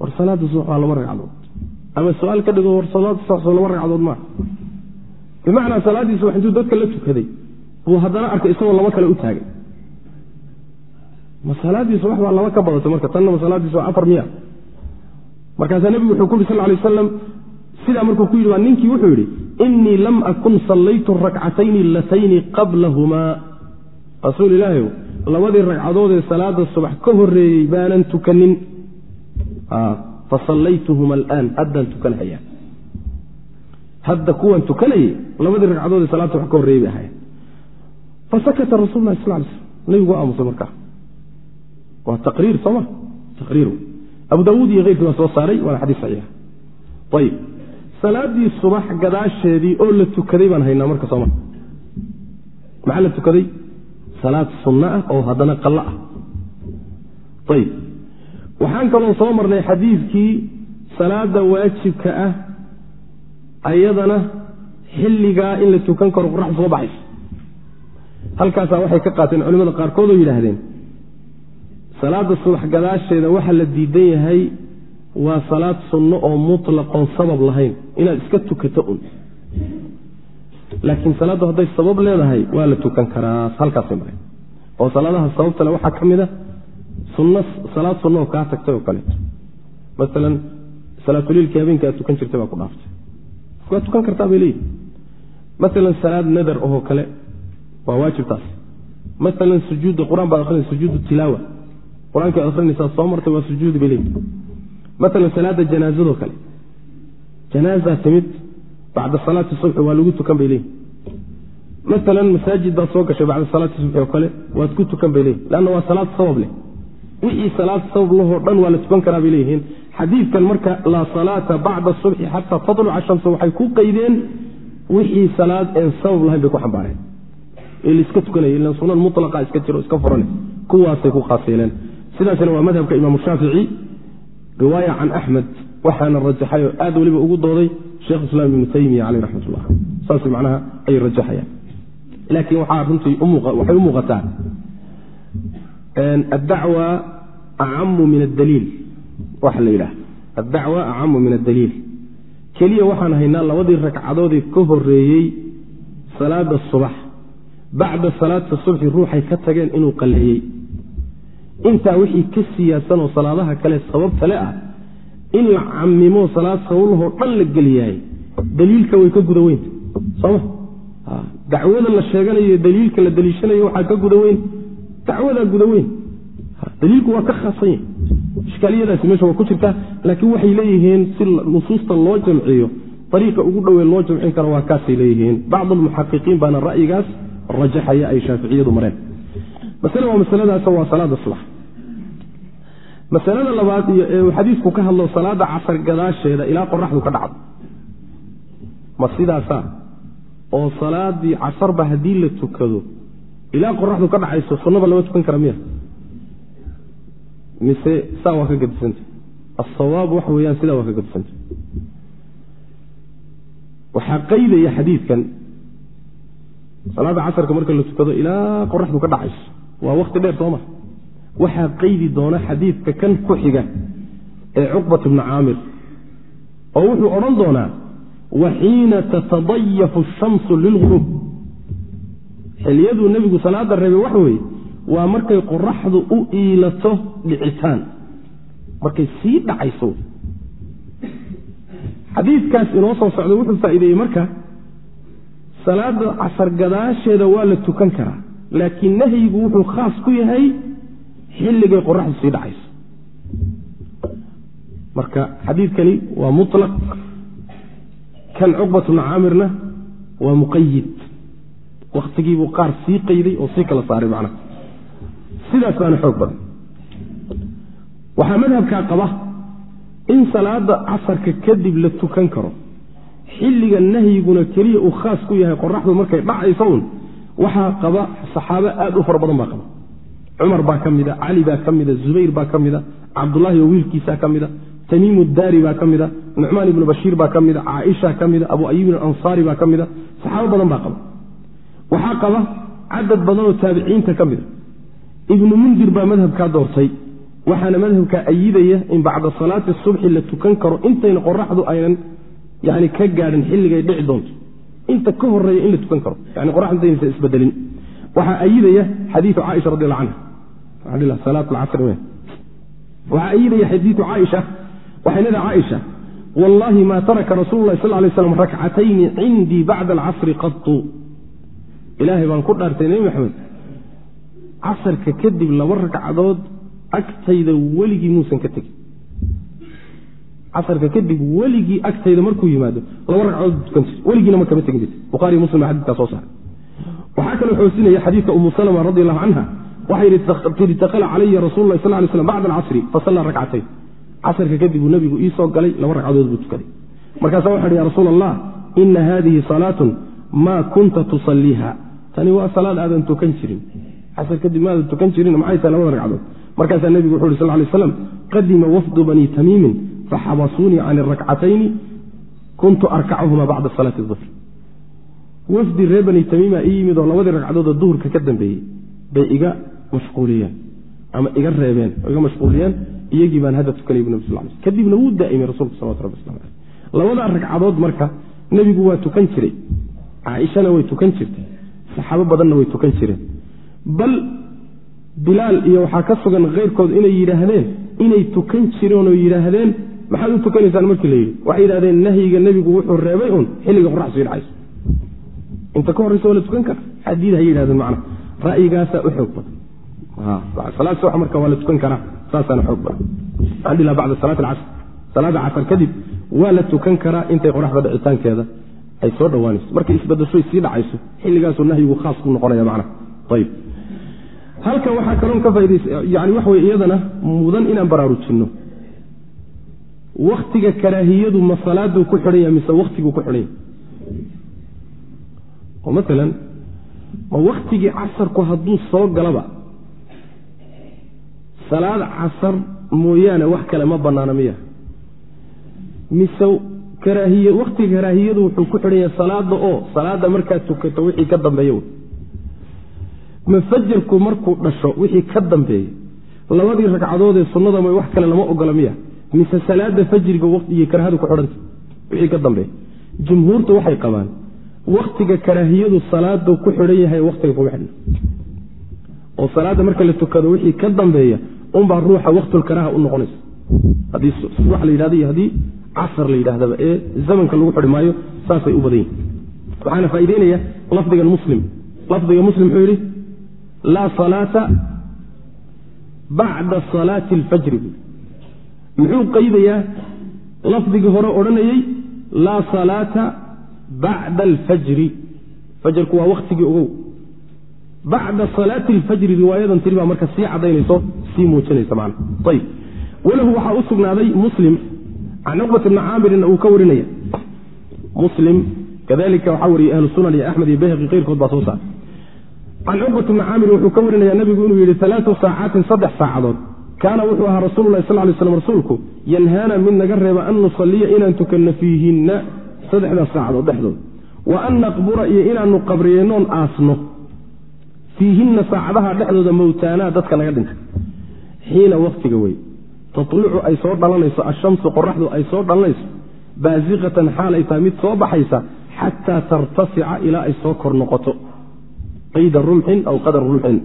war salaada subax waa laba ragcadood. Ama su'aal ka dhigo war salaada subax soo laba ragcadood maa bimacnaa salaaddii subax intuu dadka la tukaday buu haddana arkay isagoo laba kale u taagay. Ma salaadii subax baa laba ka badatay marka? Tanna ma salaadiisu waa afar miya? Markaasaa nebigu wuxuu ku yuri sal lay aslam sidaa markuu ku yidhi waa ninkii wuxuu yidhi inii lam akun sallaytu rakcatayni latayni qablahumaa rasuul ilaahiw labadii ragcadoodee salaada subax ka horeeyey baanan tukanin. Fasallaytuhuma alaan haddaan tukanhayaa hadda kuwan tukanayay labadii ragcadoodee salaada subax ka horreeyey bay ahayen fasakata rasul lahi sal lay slam nebigu waa aamusay markaa. Waa taqriir sooma taqriir. Abu daawuud iyo keyrkii waa soo saaray waana xadiis saxiixa ayib salaadii subax gadaasheedii oo la tukaday baan haynaa marka sooma maxaa la tukaday? Salaad sunno ah oo haddana qallo ah. Ayib waxaan kaloo soo marnay xadiidkii salaada waajibka ah ayadana xilligaa in la tukan karo qoraxdu soo baxayso halkaasaa waxay ka qaateen culimada qaarkood oo yidhaahdeen salaada subax gadaasheeda waxa la diidan yahay waa salaad sunno oo mutlaqoon sabab lahayn. Inaad iska tukato un. Laakiin salaaddu hadday sabab leedahay waa la tukan karaa. Halkaasay mareen. Oo salaadaha sababtale waxaa ka mid a sunno salaad sunno oo kaa tagtay oo kaleeto maalan salaatuliilkii habeenka aad tukan jirtay baa ku dhaaftay. Waad tukan kartaa bay leeyihi maalan salaad nadar ahoo kale waa waajibtaas. Maalan sujuudda qur'aan baad akrinaysa sujuudu tilaawa. Qur'aankii ad akrinaysaa soo martay waa sujuudi bay leeyihi maalan salaada janaazadoo kale. Janaazaa timid bacda salaati subxi waa lagu tukan bay leeyihi maalan masaajid baad soo gashay bacda salaati subxi oo kale waad ku tukan bay leeyihi leanna waa salaad sabab leh. Wixii salaad sabab lahoo dhan waa la tukan karaa bay leeyihiin. Xadiidkan marka laa salaata bacda subxi xataa tadluca shamsa waxay ku qaydeen wixii salaad een sabab lahayn bay ku xambaareen. Ee laiska tukanaya ilan sunan mutlaqa iska jiro iska furane kuwaasay ku khaas sidaasna waa madhabka imaamu shaafici riwaaya can axmed waxaana rajaxay oo aad weliba ugu dooday sheekh islaam ibnu taymiya caleyh raxmat ullah saas macnaha ay rajaxayaan. Laakiin waxaa runtii waxay u muuqataa addacwa acamu min addaliil. Waxa la yidhaha addacwa acamu min addaliil. Keliya waxaan haynaa labadii ragcadoodii ka horeeyey salaada subax. Bacda salaata subxi ruuxay ka tageen inuu qalleeyey intaa wixii ka siyaasanoo salaadaha kale sababtale ah in la camimo salaad sababahoo dhan la geliyaay daliilka way ka guda weynta. Soma dacwada la sheeganayo daliilka la daliishanayo waxaa ka guda weyn. Dacwadaa guda weyn. Daliilku waa ka khaasan yahy ishkaaliyadaasi meesha waa ku jirtaa laakiin waxay leeyihiin si nusuusta loo jamciyo ariiqa ugu dhoween loo jamcin karo waa kaasay leeyihiin. Bacd almuxaqiqiin baana ra'yigaas rajaxaya ay shaaficiyadu mareen masale waa masaladaas waa salaada subax masalada labaad iyo ee xadiisku ka hadlo salaada casar gadaasheeda ilaa qoraxdu ka dhacdo. Ma sidaasa? Oo salaadii casarba haddii la tukado ilaa qoraxdu ka dhacayso sunnaba lama tukan kara miya? Mise saa waa ka gadisanta asawaab waxa weeyaan sidaa waa ka gadisanta waxaa qaydaya xadiidkan salaada casarka marka la tukado ilaa qoraxdu ka dhacayso waa wakti dheer sooma waxaa qaydi doona xadiidka kan ku xiga ee cuqbat bni caamir oo wuxuu odhan doonaa waxiina tatadayafu ashamsu lilguruub xiliyaduu nebigu salaada reebay waxa weeye waa markay qoraxdu u iilato dhicitaan markay sii dhacayso. Xadiidkaas inoo soo socday wuxuu faa'iideeyey marka salaada casar gadaasheeda waa la tukan karaa laakiin nahyigu wuxuu khaas ku yahay xilligay qoraxdu sii dhacayso. Marka xadiidkani waa mutlaq. Kan cuqbat bnu caamirna waa muqayid wakhtigiibuu qaar sii qayday oo sii kala saaray macnaha sidaas baana xoog badan waxaa madhabkaa qaba in salaada casarka kadib la tukan karo. Xilliga nahyiguna keliya uu khaas ku yahay qoraxdu markay dhacayso un waxaa qaba saxaabo aad u fara badan baa qaba. Cumar baa ka mida cali baa ka mida zubayr baa ka mida cabdulahi oo wiilkiisaa ka mida tamiimu daari baa ka mida nucmaan ibnu bashiir baa ka mida caaisha ka mida abu ayuub ansaari baa ka mida saxaabo badan baa qaba. Waxaa qaba cadad badanoo taabiciinta ka mida ibnu mundir baa madhabkaa doortay waxaana madhabkaa ayidaya in bacda salaati subxi la tukan karo intayna qoraxdu aynan yani ka gaadhin xilligay dhici doonto inta ka horreeya in la tukan karo. Yani qoraxdu intaynasa isbedelin. Waxaa ayidaya xadiidu caaisha radi me waxaa ayidaya xadiidu caaisha waxay leedahay caaisha wallahi ma taraka rasuulu lahi sal lay slam rakcatayni cindii bacda alcasri qatu ilaahay baan ku dhaartay nebi maxamed. Casarka kadib laba ragcadood agtayda weligii muusan ka tegin casarka kadib weligii agtayda markuu yimaado laba ragcadood weligiina ma kama tegin jir buhaariy muslim baa xadidkaa soo saaray. Waxaa kaloo xoosinaya xadiidka umu salma radi allahu canha waxay tii dakala calaya rasuulu lah sal lay slam bacda alcasri fasallaa rakcatayn casarka kadib uu nabigu iisoo galay laba ragcadood buu tukaday. Markaasa waxa hi ya rasuul allah ina hadihi salaatun maa kunta tusaliiha tani waa salaad aadan tukan jirin casar kadib maadan tukan jirin maxay tahay labada ragcadood. Markaasaa nebigu wuxu uhi sal lay slam qadima wafdu bani tamiimin faxabasuunii can irakcatayni kuntu arkachuma bacda salaati duhr wafdi reer bani tamiima ii yimid oo labadii ragcadood oo duhurka ka dambeeyey bay iga mashquuliyeen ama iga reebeen oo iga mashquuliyeen iyagii baan hadda tukanay bu nab sal l kadibna wuu daa'imay rasulku salawatu rabbi waslamu aleyh labadaa ragcadood marka nebigu waa tukan jiray caaishana way tukan jirtay saxaabo badanna way tukan jireen bal bilaal iyo waxaa ka sugan keyrkood inay yidhaahdeen inay tukan jireen oo yidhaahdeen maxaad u tukanaysaan markii la yidhi? Waxay yidhahdeen nahyiga nebigu wuxuu reebay un xilliga qorax sii dhacayso inta ka horreysa waa la tukan kara. Xadiid ha yidhahdeen macna. Ra'yigaasaa u xoog badan. Salaad subax marka waa la tukan karaa saasaana xoog badan. Laha bacda salaat alcasr salaada casar kadib waa la tukan karaa intay qoraxda dhicitaankeeda ay soo dhowaanayso markay isbadashoy sii dhacayso xilligaasuu nahyigu khaas ku noqonaya macna. Ayib halkan waxaa kaloon ka faaidays yani waxa wey iyadana mudan inaan baraarujinno. Waktiga karaahiyadu ma salaaduu ku xidhan yahay mise waktiguu ku xidhan yahay oo maalan ma waktigii casarku hadduu soo galaba salaad casar mooyaane wax kale ma bannaana miya. Mise karaahiy waktiga karaahiyadu wuxuu ku xidhan yahay salaada oo salaada markaad tukato wixii ka dambeeya wey ma fajarku markuu dhasho wixii ka dambeeya labadii ragcadood ee sunnada ma wax kale lama ogola miya. Mise salaada fajriga iyo karahadu ku xidhanta wixii ka dambeeya jumhuurtu waxay qabaan waktiga karaahiyadu salaadu ku xidhan yahay waktiga kuma xidhna oo salaada marka la tukado wixii ka dambeeya unbaa ruuxa waktulkaraaha u noqonaysa. Haddii subax la yidhahdo iyo haddii casar la yidhaahdaba ee zamanka lagu xidhi maayo saasay u badan yihiin waxaana faa'ideynaya lafdigan muslim. Lafdiga muslim wuxuu yidhi laa salaata bacda salaati alfajri. Muxuu qaydayaa? Lafdigii hore odhanayey laa salaata bacda alfajri. Fajarku waa waktigii ogow bacda salaati alfajri riwaayadan tiri baa marka sii cadaynayso sii muujinaysa man ayb walahu waxaa u sugnaaday muslim can cuqbat bni caamirina uu ka warinaya. Muslim kadalika waxaa wariyey ahlu sunan iyo axmed iyo bayhaqi keyrkood baa soo saar can cuqbat bni caamir wuxuu ka warinaya nabigu inuu yidhi alaau saacaatin saddex saacadood. Kaana wuxuu ahaa rasuulu lahi sal lay slam rasuulku yanhaana mid naga reeba an nusaliya inaan tukanno fiihinna saddexdaas saacadood dhexdood wa an naqbura iyo inaanu qabriyeynoon aasno fiihinna saacadaha dhexdooda mowtaanaa dadka naga dhintay xiina waktiga wey. Tatlucu ay soo dhalanayso ashamsu qoraxdu ay soo dhalanayso baasiqatan xaal ay tahay mid soo baxaysa xataa tartasica ilaa ay soo kor noqoto qayda rumxin aw qadar rumxin.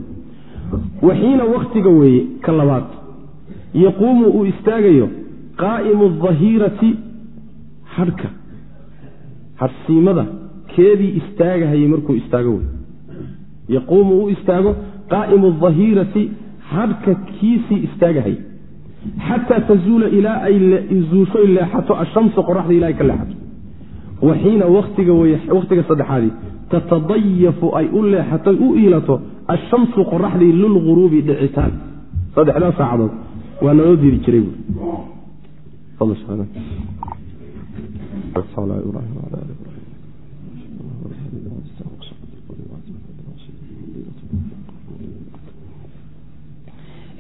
Wa xiina waktiga weeye ka labaad yaquumu uu istaagayo qaa'imu adahirati hadhka hadhsiimada keedii istaagahayay markuu istaago wey yaquumu uu istaago qaa'imu adahirati hadhka kiisii istaagahaya xataa tazuula ilaa ay zuusho leexato ashamsu qoraxda ilaa ay ka leexato. Wa xiina watiga wakhtiga saddexaadii tatadayafu ay u leexato u iilato ashamsu qoraxdii lilguruubi dhicitaan. Saddexdaa saacadood waa naloo diiri jiray.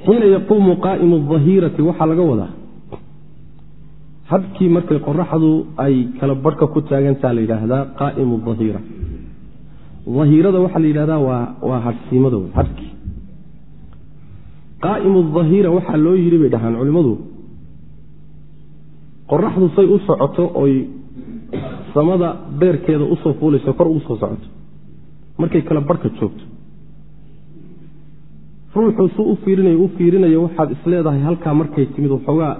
Xiina yaquumu qaa'imu adahirati waxaa laga wadaa habkii markay qoraxdu ay kala barhka ku taagantaa la yidhaahdaa qaa'imu ahira ahiirada waxaa la yidhahdaa waa waa hadhsiimada wey hadhkii qaa'imu dahira waxaa loo yidhi bay dhahaan culimmadu. Qoraxdu say u socoto oy samada beerkeeda u soo fuulayso kor ugu soo socoto. Markay kala barhka joogto. Ruuxuu su u fiirinayo u fiirinayo waxaad isleedahay halkaa markay timid waxoogaa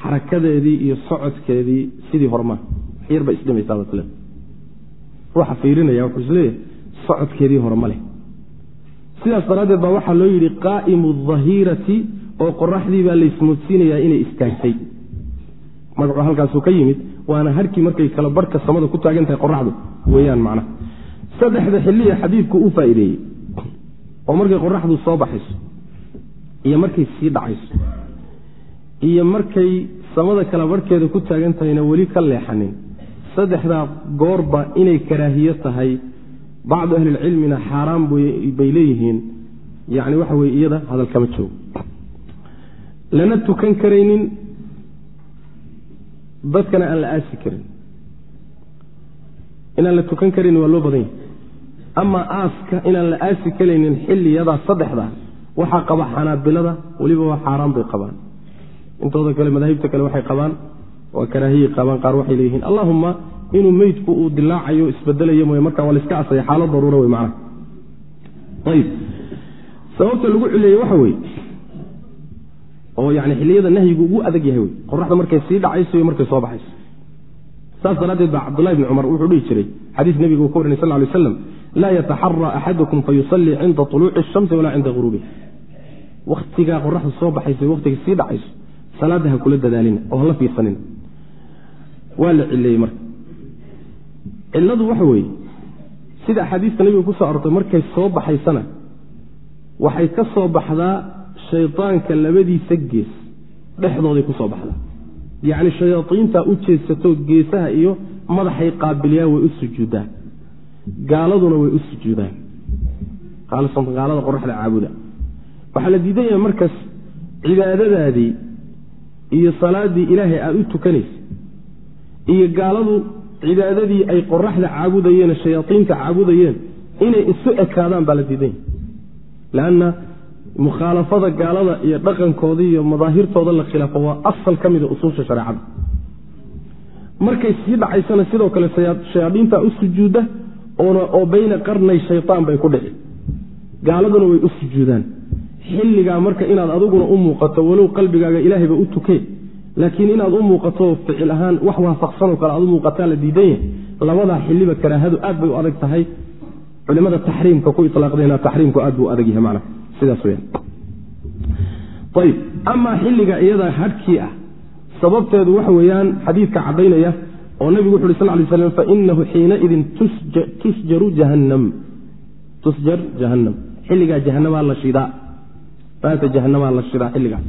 xarakadeedii iyo socodkeedii sidii hormaa waxyarbaa isdhimaysaabasle ruuxa fiirinaya wuxuu is leeyahay socodkeedii hore ma leh. Sidaas daraaddeed baa waxaa loo yidhi qaa'imu dahirati oo qoraxdii baa laysmoodsiinayaa inay istaagtay magacu halkaasuu ka yimid waana harkii markay kala barhka samada ku taagan tahay qoraxdu weyaan macnaha saddexda xilliya xadiidku u faa'iideeyey. Oo markay qoraxdu soo baxayso iyo markay sii dhacayso iyo markay samada kala barhkeeda ku taagan tahayna weli ka leexanin saddexdaa goorba inay karaahiyo tahay bacdu ahlilcilmina xaaraan bay leeyihiin. Yani waxa weye iyada hadal kama joogo. Lana tukan karaynin dadkana aan la aasi karin. Inaan la tukan karin waa loo badan yahay. Amaa aaska inaan la aasi karaynin xiliyadaa saddexdaa waxaa qaba xanaabilada weliba waa xaaraan bay qabaan. Intooda kale madaahibta kale waxay qabaan waa karaahiyay qabaan qaar waxay leeyihiin allahuma inuu meydku uu dilaacayo isbedelayo mooye markaa waa laiska asaya xaalad daruura wey macnaha. Ayib sababta lagu cileeyey waxa weeye oo yani xilliyada nahyigu ugu adag yahay wey qoraxda markay sii dhacayso iyo markay soo baxayso. Saas daraaddeed baa cabdullahi bni cumar wuxuu dhihi jiray xadiis nebiga uu ka warinay sal ly aslam laa yataxara axadukum fayusallii cinda tuluuci ashamsi walaa cinda guruubiha wakhtigaa qoraxda soo baxayso iyo wakhtiga sii dhacayso salaadda ha kula dadaalina oo hala fiirsanina waa la cileeyey marka. Ciladu waxa weeye sida axaadiista nebiga ku soo arortay markay soo baxaysana waxay ka soo baxdaa shaydaanka labadiisa gees dhexdooday ku soo baxdaa. Yacni shayaadiintaa u jeedsato geesaha iyo madaxay qaabiliyaan way u sujuudaan. Gaaladuna way u sujuudaan. Gaalada qoraxda caabuda. Waxaa la diidan yahay markaas cibaadadaadii iyo salaaddii ilaahay aada u tukanaysa iyo gaaladu cibaadadii ay qoraxda caabudayeen shayaaiinta caabudayeen inay isu ekaadaan baa la diidan lanna mukhaalafada gaalada iyo dhaqankooda iyo madaahirtooda la khilaafo waa asal ka mida usuusha shareecada. Markay sii dhacaysana sidoo kale shayaadiinta u sujuudda oo bayna qarnay shaytaan bay ku dhici. Gaaladuna way u sujuudaan. Xilligaa marka inaad adiguna u muuqato walow qalbigaaga ilaahayba u tukeen laakiin inaad u muuqato ficil ahaan wax waafaqsanoo kale aad u muuqataa la diidan yahay labadaa xiliba karaahadu aad bay u adag tahay. Culimada taxriimka ku ilaaqdayna taxriimku aad buu adag yahay macna sidaas weyaan ayib amaa xilliga iyada hadhkii ah sababteedu waxa weeyaan xadiidka caddaynaya oo nabigu wuxu uhi sal lay slam fainahu xiinaidin tusjaru jahannam. Tusjar jahannam. Xilligaa jahanamaa la shidaa. Baata jahanamaa la shidaa xilligaas.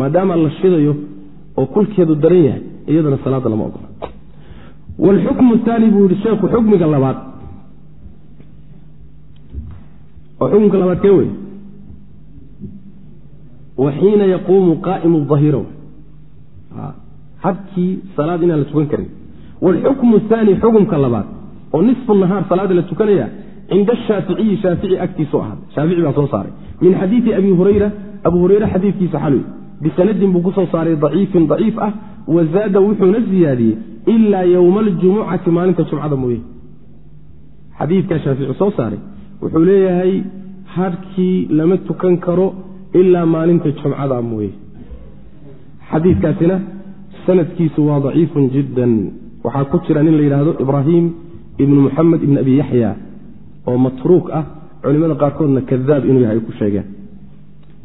Maadaama la shidayo oo kulkeedu daran yahay iyadana salaada lama ogola. Wlxukmu aani buu yihi sheekhu xukmiga labaad. Oo xukumka labaad kee wey wa xiina yaquumu qaa'imu ahira habkii salaad inaan la tukan karin. Wlxukmu aani xukumka labaad oo nisfu nahaar salaada la tukanaya cinda ashaaficiyi shaafici agtiisu ahaaday shaafici baa soo saaray. Min xadiidi abi hurayra abu hureyre xadiidkiisa xalwy bisanadin buu ku soo saaray daciifin daciif ah wazaada wuxuuna ziyaadiyey ilaa yowma aljumucati maalinta jumcada mooye xadiidkaa shaafici soo saaray wuxuu leeyahay hadhkii lama tukan karo ilaa maalinta jumcada mooye xadiidkaasina sanadkiisu waa daciifun jiddan waxaa ku jira nin la yidhaahdo ibraahim ibnu muxamed ibn abi yaxya oo matruuk ah culimada qaarkoodna kadaab inuu yahay ay ku sheegeen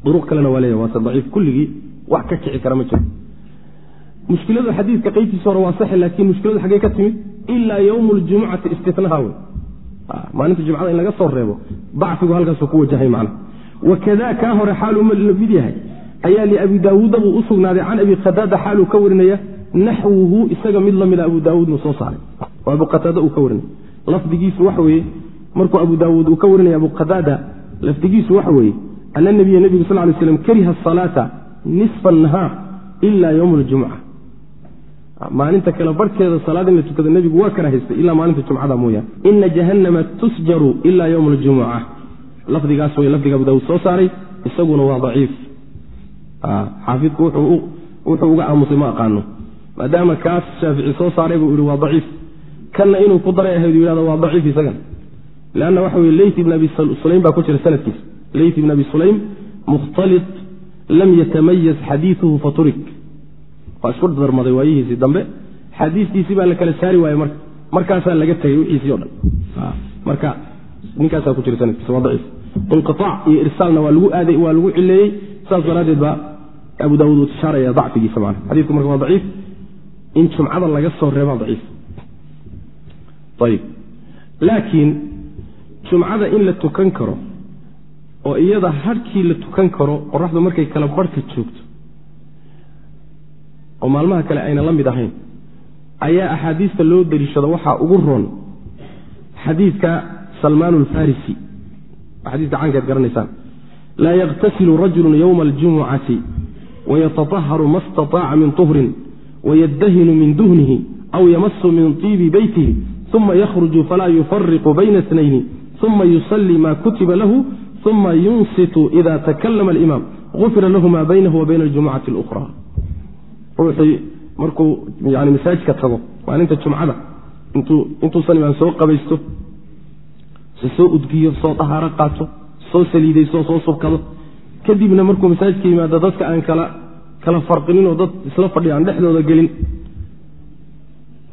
duruq kalena waa leeyahy waase daciif kulligii wax ka kici kara ma jiro. Mushkiladu xadiidka qeybtiisa hore waa saxi laakiin mushkiladu xaggee ka timid ilaa yowmu ljumucati istinaha wey maalinta jumcada in laga soo reebo dacfigu halkaasuu ku wajahay macna. Wakada kaa hore xaaluu mid yahay. Ayaa liabi daawuuda buu u sugnaaday can abi qataada xaaluu ka warinaya naxwuhu isaga mid lamida abu daawuud soo saaray. Oo abu qataada uu ka warinay. Lafdigiisu waxa weeye markuu abu daawuud uu ka warinaya abu qataada lafdigiisu waxa weeye ana nabiya nebigu sal lay slam kariha asalaata nisfa nahaar ila ywm ljumca maalinta kale barhkeeda salaad in la tukado nebigu waa karahaystay ilaa maalinta jumcada mooyaan ina jahannama tusjaru ila ywm ljumuca lafdigaas wey lafdiga abu daawuud soo saaray isaguna waa daciif. Xaafidku wuxuu uga aamusay ma aqaano. Maadaama kaas shaafici soo saaray buu yihi waa daciif. Kanna inuu ku daray ahayd yihahdo waa daciif isagana leanna waxa weye leyt ibn abi sulaym baa ku jira sanadkiisa leyt ibn abi sulaym mukhtali lam yatamayaz xadiiuhu faturik waa isku darmaday waayihiisii dambe. Xadiistiisii baa la kala saari waaye marka markaasaa laga tegay wixiisii o dhan. Marka ninkaasaa ku jira sanadkiisa waa daciif. Inqiaac iyo irsaalna waa lagu aaday waa lagu cileeyey saas daraaddeed baa abu daawuud uu tishaaraya dacfigiisa man xadiidku marka waa daciif. In jumcada laga soo reebaa daciif. Ayib. Laakiin jumcada in la tukan karo oo iyada hadhkii la tukan karo qoraxdu markay kala barhka joogto oo maalmaha kale ayna la mid ahayn ayaa axaadiista loo deliishado waxaa ugu roon xadiidka salmaan alfarisi xadiiska caankeed garanaysaan. Laa yaktasilu rajulu ywma aljumucati wayataaharu ma staطaaca min tuhrin wayadahinu min duhnihi aw yamasu min tiibi beytihi uma yakhruju falaa yufariqu bayna snayni uma yusalii ma kutiba lahu uma yunsitu ida takalama alimaam gufira lahu ma baynahu wa bayna aljumucati اlأkhra ruuxii markuu yani masaajidka tago maalinta jumcada intuusan imaan soo qabaysto se soo udgiyo soo dahaaro qaato soo saliidayso soo subkado kadibna markuu masaajidka yimaado dadka aan kala kala farqinin oo dad isla fadhiya aan dhexdooda gelin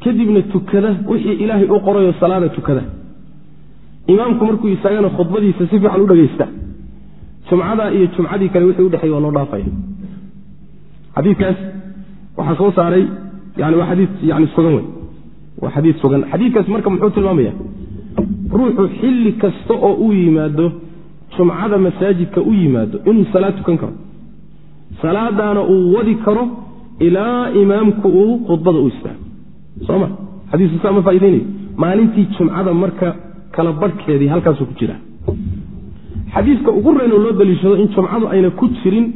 kadibna tukada wixii ilaahay u qorayo salaada tukada imaamku markuu istaagana khudbadiisa si fiican u dhegaysta jumcadaa iyo jumcadii kale wixii udhexeey waa loo dhaafaya xadiikaas waxaa soo saaray yani waa xadii yani sugan wey waa xadii sugan. Xadiidkaas marka muxuu tilmaamaya ruuxu xilli kasta oo u yimaado jumcada masaajidka u yimaado inuu salaad tukan karo. Salaadaana uu wadi karo ilaa imaamku uu khudbada u istaago soma xadiisku saa ma faaideynay maalintii jumcada marka kala barhkeedii halkaasuu ku jira. Xadiiska ugu reyn oo loo daliishado in jumcadu ayna ku jirin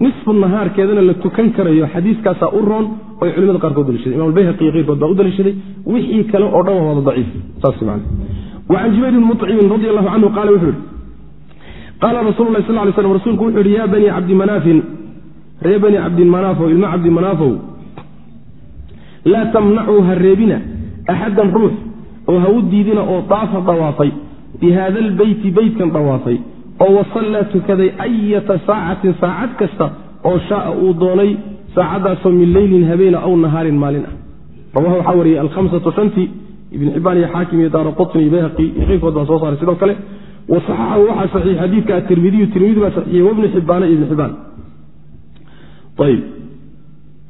nisfu nahaarkeedana la tukan karayo xadiiskaasaa u roon oy culimada qaarkood daliishaday. Imam albayhaqi iyo baa u daliishaday wixii kale oo dhan waa wada daciif. Saas man wacan jubayr bn mucimin radi allahu canhu qaala wuxuu yihi qaala rasul lah sal ly slam rasuulku wuxuu yihi ya bani cabdimanaafin ree bani cabdimanaafo ilma cabdimanaafow laa tamnacuu ha reebina axadan ruux oo ha u diidina oo daafa dawaafay. Bi haada albeyti beytkan dawaafay. Oo wasallaa tukaday ayata saacatin saacad kasta oo shaaa uu doonay saacaddaasoo min leylin habeena aw nahaarin maalin ah. Rawaha waxaa wariyey alhamsatu shantii ibn xibaan iyo xaakim iyo daara qutni iyo iyo keyrkood soo saaray sidoo kale. Wa saxaxahu waxaa saxiix xadiidka atirmidiyu tirmidi baa saxiixiyey wabnu xibbaana ibn xibaan ayb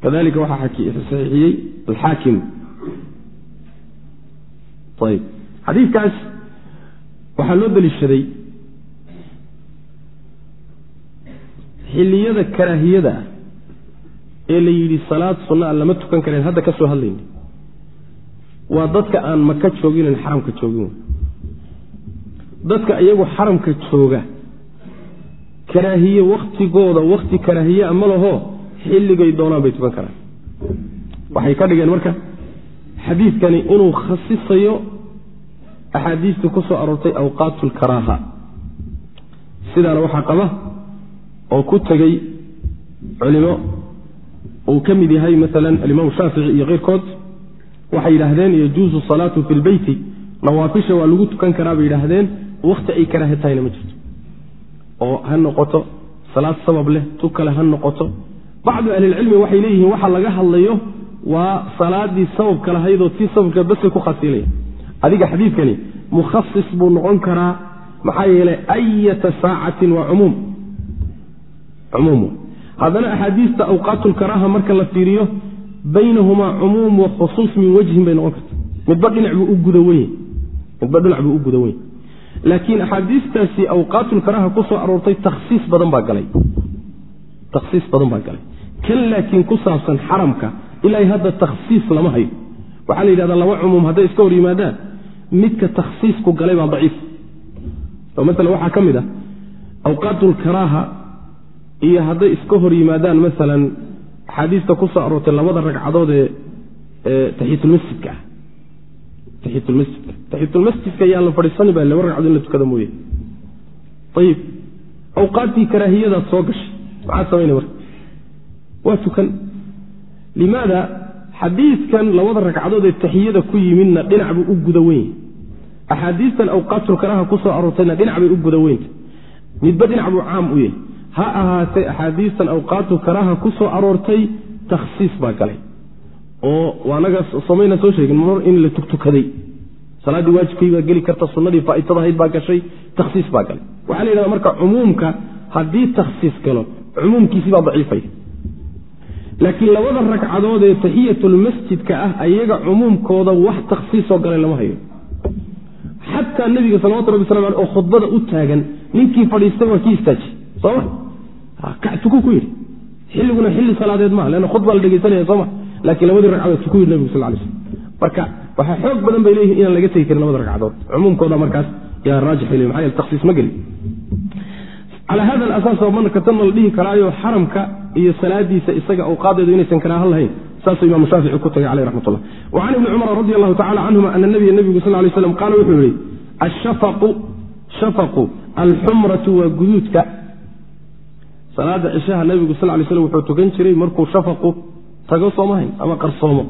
kadalika waxaa saxiixiyey alxaakim ayb. Xadiidkaas waxaa loo deliishaday xilliyada karaahiyada ah ee la yidhi salaad sunna a lama tukan kareen hadda ka soo hadlayna waa dadka aan maka jooginen xaramka joogin. Dadka iyagu xaramka jooga karaahiye wakhtigooda wakhti karaahiye a ma laho xilligay doonaan bay tukan karaan. Waxay ka dhigeen marka xadiidkani inuu khasisayo axaadiistii ku soo aroortay awqaatu lkaraaha sidaana waxaa qaba oo ku tegey culimo uu ka mid yahay maalan alimaam shaafici iyo keyrkood waxay yidhaahdeen yajuusu salaatu fi lbeyti nawaafisha waa lagu tukan karaa bay yidhaahdeen wakhti ay karaahe tahayna ma jirto. Oo ha noqoto salaad sabab leh tu kale ha noqoto. Bacdu ahlilcilmi waxay leeyihiin waxa laga hadlayo waa salaadii sababka lahaydoo tii sababka basay ku khasiilaya adiga xadiidkani mukhasis buu noqon karaa maxaa yeelay ayata saacatin waa cumuum. Cumuum. Haddana axaadiista awqaatlkaraaha marka la fiiriyo baynahumaa cumuum wa khusuus min wajhin bay noqon karta midba dhinac buu u guda weye midba dhinac buu u guda weye laakiin axaadiistaasi awqaatlkaraaha ku aroortay takhsiis badan baa galay. Takhsiis badan baa galay. Kan laakiin ku saabsan xaramka ilaa hadda takhsiis lama hayo. Waxaa la yidhahdaa laba cumuum hadday iska hor yimaadaan midka takhsiisku galay baa daciif. Oo maala waxaa ka mid ah awqaatlkaraaha iyo hadday iska hor yimaadaan maalan axaadiista ku soo aroortay labada ragcadood ee taxiyatulmasjidka ah. Taxiyatulmasjidka taxiyatulmasjidka yaan la fadhiisani ba laba ragcadood in la tukada mooye. Ayib awqaaddii karaahiyadaad soo gashay. Maxaad samaynay marka? Waa tukan limaada xadiidkan labada ragcadood ee taxiyada ku yimidna dhinac buu u guda weyn. Axaadiistan awqaatulkaraaha ku soo aroortayna dhinac bay u guda weynta midba dhinac buu caam u yahay. Ha ahaatee axaadiistan awqaatu karaha ku soo aroortay takhsiis baa galay. Oo anaga somayna soo sheegin mar in la tugtukaday. Salaaddii waajibkay baa geli karta sunnadii faa'itada ahayd baa gashay takhsiis baa galay. Waxaa la yidhahda marka cumuumka haddii takhsiis galo cumuumkiisi baa daciifaya laakiin labada ragcadood ee taxiyatulmasjidka ah ayaga cumuumkooda wax takhsiisoo galay lama hayo. Xataa nebiga salawatu rabbi waslam aleh oo khudbada u taagan ninkii fadhiistay waa kii istaaji. Sooma kactuku ku yidhi. Xilliguna xilli salaadeed maa leanna khudbaa la dhegeysanaya sooma laakiin labadii ragcadood tuku yidhi nebigu sal lay slm marka waxaa xoog badan bay leeyihiin inaan laga tegi karin labada ragcadood cumuumkooda markaas yaa raajix bay leyin maxa yele takhsiis ma gelin calaa hada alasaas oo marka tanna la dhihi karaayo xaramka iyo salaadiisa isaga awqaadeedu inaysan karaahan lahayn saasuu imaamu shaafici ku tagay caleyh raxmat ullah wa can ibni cumar radi allahu tacala canhuma ana nabiya nebigu sal lay slam qaala wuxuu yihi ashafaqu shafaqu alxumratu waa guduudka. Salaada cishaha nebigu sal lay slam wuxuu tukan jiray markuu shafaqu tago soomahayn ama qarsoomo.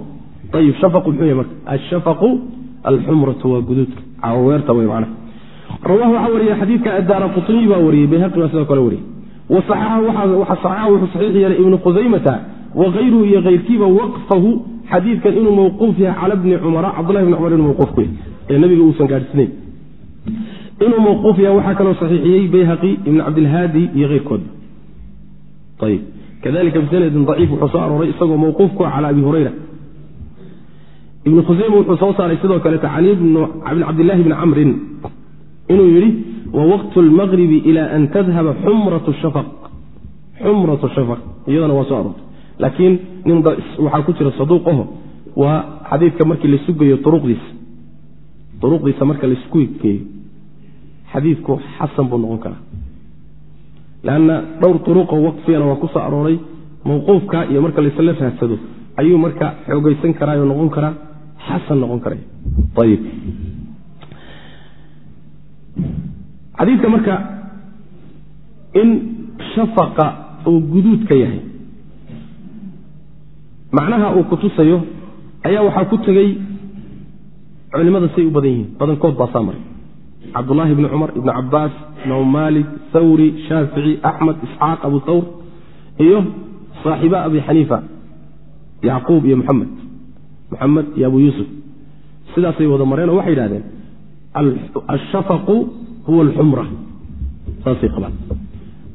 Ayib shafaqu muxuu yahy marka ashafaqu alxumratu waa guduudka. Cawaweerta wey macnaha rawahu waxaa wariyey xadiidka addaara baa wariyey bayhaqi sidoo kale wariyey wasaxaxa wuxuu saxiix yeelay ibnu khusaymata wakayruhu iyo kayrkiiba waqfahu xadiidkan inuu mawquuf yahay cala bni cumara cabdullahi bni cumar inuu mawquuf ku yahay ee nabiga uusan gaadhsinayn inuu mawquuf yahay waxaa kaloo saxiixiyey bayhaqi ibn cabdilhaadi iyo keyrkoodba ayib kadalika bisanadin daciif wuxuu soo arooray isagoo mawquuf ku cala abi hurayra. Ibnu khusayma wuxuu soo saaray sidoo kaleeta cali bn cabdillahi bni camrin inuu yidhi wawaqtu lmaqribi ila an tadhaba xumratu shafaq. Xumratu shafaq iyadana waa soo aroortay. Laakiin nin waxaa ku jira saduuq aho waa xadiidka markii la sugayo uruqdiisa uruqdiisa marka la isku geeyo xadiidku xasan buu noqon karaa. Lanna dhowr uruqoo waqfigana waa ku arooray mawquufka iyo marka laysla raadsado ayuu marka xoogaysan karaayo noqon karaa xasan noqon karay ayib xadiidka marka in shafaqa uu guduudka yahay macnaha uu kutusayo ayaa waxaa ku tegey culimada say u badan yihiin badankood baa saa maray cabdullaahi ibni cumar ibni cabaas imaam maalik thawri shaafici axmed isxaaq abu thawr iyo saaxiba abi xaniifa yacquub iyo muxamed muxamed iyo abu yuusuf. Sidaasay wada mareen oo waxay yidhahdeen ashafaqu huwa alxumra saasay qabaan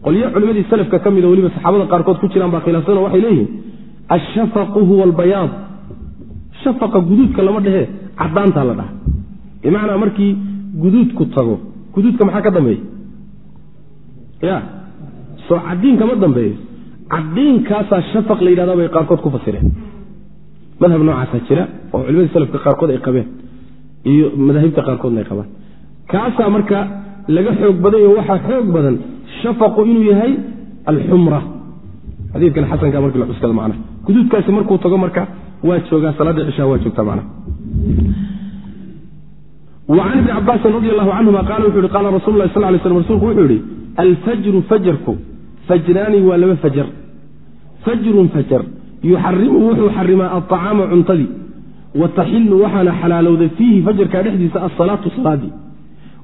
qolyo culimadii salafka ka mida weliba saxaabada qaarkood ku jiraan baa khilaafsanoo waxay leeyihiin ashafaqu huwa albayaad shafaqa guduudka lama dhehe caddaantaa la dhaha bimacnaa markii guduudku tago guduudka maxaa ka dambeeya ya soo caddiin kama dambeeyo caddiinkaasaa shafaq la yidhahda bay qaarkood ku fasireen madhab noocaasaa jira oo culimadii salafka qaarkood ay qabeen iyo madaahibta qaarkoodna ay qabaan. Kaasaa marka laga xoog badan yaho waxaa xoog badan shafaqu inuu yahay alxumra. Xadiidkan xasanka markii la cuskada macnaha guduudkaasi markuu tago marka waa joogaa salaadda cishaa waa joogtaa wa can ibni cabaasin radi allahu canhuma qaala wuxu yihi qaala rasul lah sal lay slm rsulku wuxuu yihi alfajru fajarku fajraani waa laba fajar. Fajrun fajar yuxarimu wuxuu xarimaa alطacaama cuntadii wa taxilu waxaana xalaalowda fiihi fajarkaa dhexdiisa asalaatu salaadii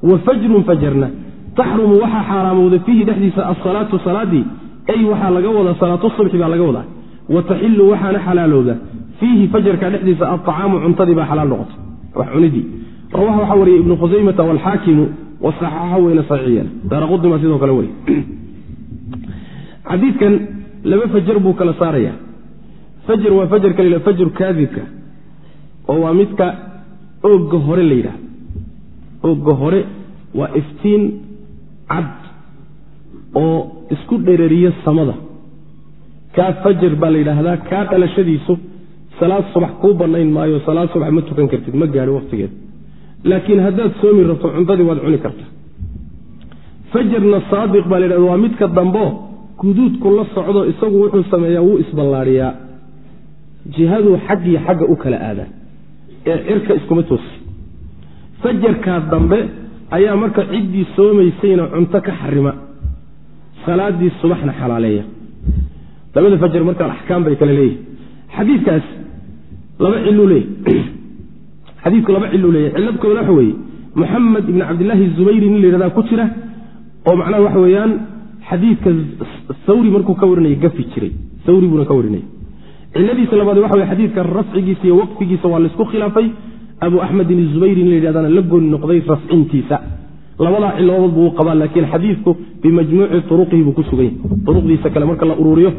wa fajrun fajarna taxrumu waxaa xaaraamowda fiihi dhexdiisa asalaatu salaadii ay waxaa laga wadaa salaatu subxi baa laga wadaa. Wa taxilu waxaana xalaalowda fiihi fajarkaa dhexdiisa alطacaamu cuntadii baa xalaal noqota wax cunidii. Rawaha waxaa wariyey ibnu khusaymata walxaakimu wasaxaxa weyna saxiixiyeen daaraqudni baa sidoo kale wariy xadiidkan laba fajar buu kala saaraya fajar waa fajarka fajru kaadibka oo waa midka oogga hore la yidhaha oogga hore waa iftiin cad oo isku dhereriya samada. Kaa fajar baa la yidhaahdaa kaa dhalashadiisu salaad subax kuu bannayn maayo salaad subax ma tukan kartid ma gaadho wakhtigeed laakiin haddaad soomi rabto cuntadii waad cuni kartaa. Fajarna saadiq baa la yidhahda waa midka dambeo guduudku la socdo isagu wuxuu sameeyaa wuu isballaadhiyaa jihaduu xaggiyo xagga u kala aadaa ee cirka iskuma toosi. Fajarkaa dambe ayaa marka ciddii soomaysayna cunto ka xarima. Salaadii subaxna xalaaleeya. Labada fajar markaan axkaam bay kale leeyihi xadiikaas laba ciluu leeyahy <clears throat> xadiidku laba ciluu leeyahy cilad kooda waxa weeye moxamed ibni cabdillaahi zubayri nin la yidhahdaa ku jira oo macnaha waxa weeyaan xadiidka thawri markuu ka warinaya gafi jiray. Thawri buuna ka warinaya ciladiisa labaad waxa wey xadiidka rafcigiisa iyo waqfigiisa waa laysku khilaafay. Abu axmedin izubayri in la yidhahdana la gooni noqday rafcintiisa. Labadaa ciladood buu qabaa laakiin xadiidku bimajmuuci uruqihi buu ku sugan yahy uruqdiisa kale marka la uruuriyo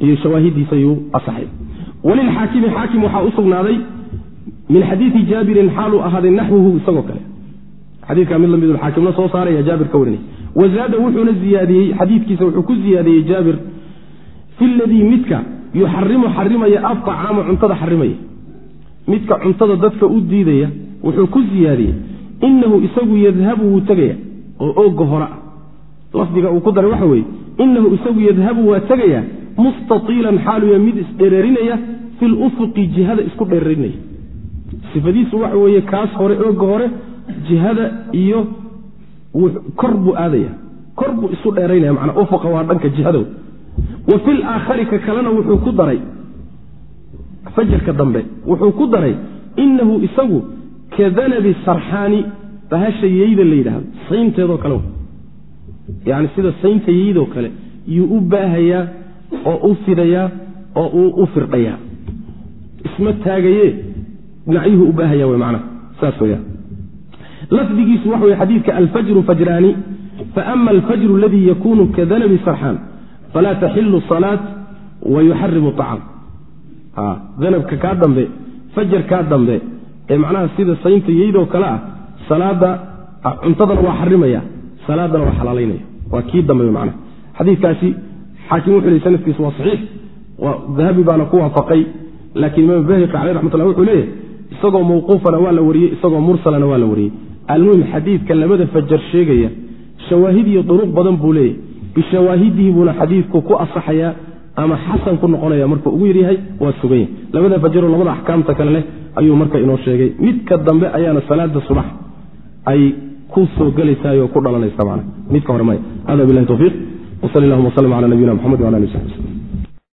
iyo shawaahidiisa ayuu asaxay. Walilxaakimi xaakim waxaa u sugnaaday min xadiidi jaabirin xaaluu ahaaday naxwuhu isagoo kale. Xadiika mid la mid xaakimna soo saaraya jaabir ka warinay wazaada wuxuuna ziyaadiyey xadiidkiisa wuxuu ku ziyaadiyey jaabir fi ladii midka yuxarimu xarimaya aطacaama cuntada xarimaya midka cuntada dadka u diidaya wuxuu ku ziyaadiyey. Inahu isagu yadhabu wuu tegaya oo ooga hora lafdiga uu ku daray waxa weeye inahu isagu yadhabu waa tegaya mustaiilan xaaluya mid isdhereerinaya fi lufuqi jihada isku dhereerinaya sifadiisu waxa weeye kaas hore ooga hore jihada iyo kor buu aadaya. Kor buu isu dheeraynaya manaa ufuqa waa dhanka jihadow wa fi laakhari ka kalena wuxuu ku daray fajarka dambe wuxuu ku daray inahu isagu ka danabi sarxaani bahasha yeyda la yidhaahdo saynteedoo kale yani sida saynta yeydoo kale yuu u baahayaa oo u fidayaa oo uu u firdhayaa isma taagaye dhinacyuhu u baahaya w manaa saas weyaan lafdigiisu waxa wey xadiidka alfajru fajraani faama alfajru aladii yakunu kadanabi sarxaan falaa taxilu salaat wa yuxarimu acam danabka kaa dambe fajarkaa dambe ee macnaha sida saynta yeydoo kale ah salaada cuntadana waa xarimaya salaadana waa xalaalaynaya waa kii dambe man xadiikaasi xaakim wuxu l sanadkiisu waa saxiix dahabi baana ku waafaqay laakiin imaam bahaqi caleh raxmatullah wuxuu leeyahy isagoo mawquufana waa la wariyey isagoo mursalana waa la wariyey almuhim xadiidka labada fajar sheegaya shawaahid iyo duruq badan buu leeyahy bishawaahidihi buuna xadiidku ku asaxayaa ama xasan ku noqonaya markuu ugu yaryahay waa sugan yahy labada fajaroo labada axkaamta kale leh ayuu marka inoo sheegay. Midka dambe ayaana salaada subax ay ku soo gelaysaay oo ku dhalanaysa man midka hore maya hada bilahi towfiiq wsal llahuma wslm cala nabiyina mxamed wala ali w sabi wslm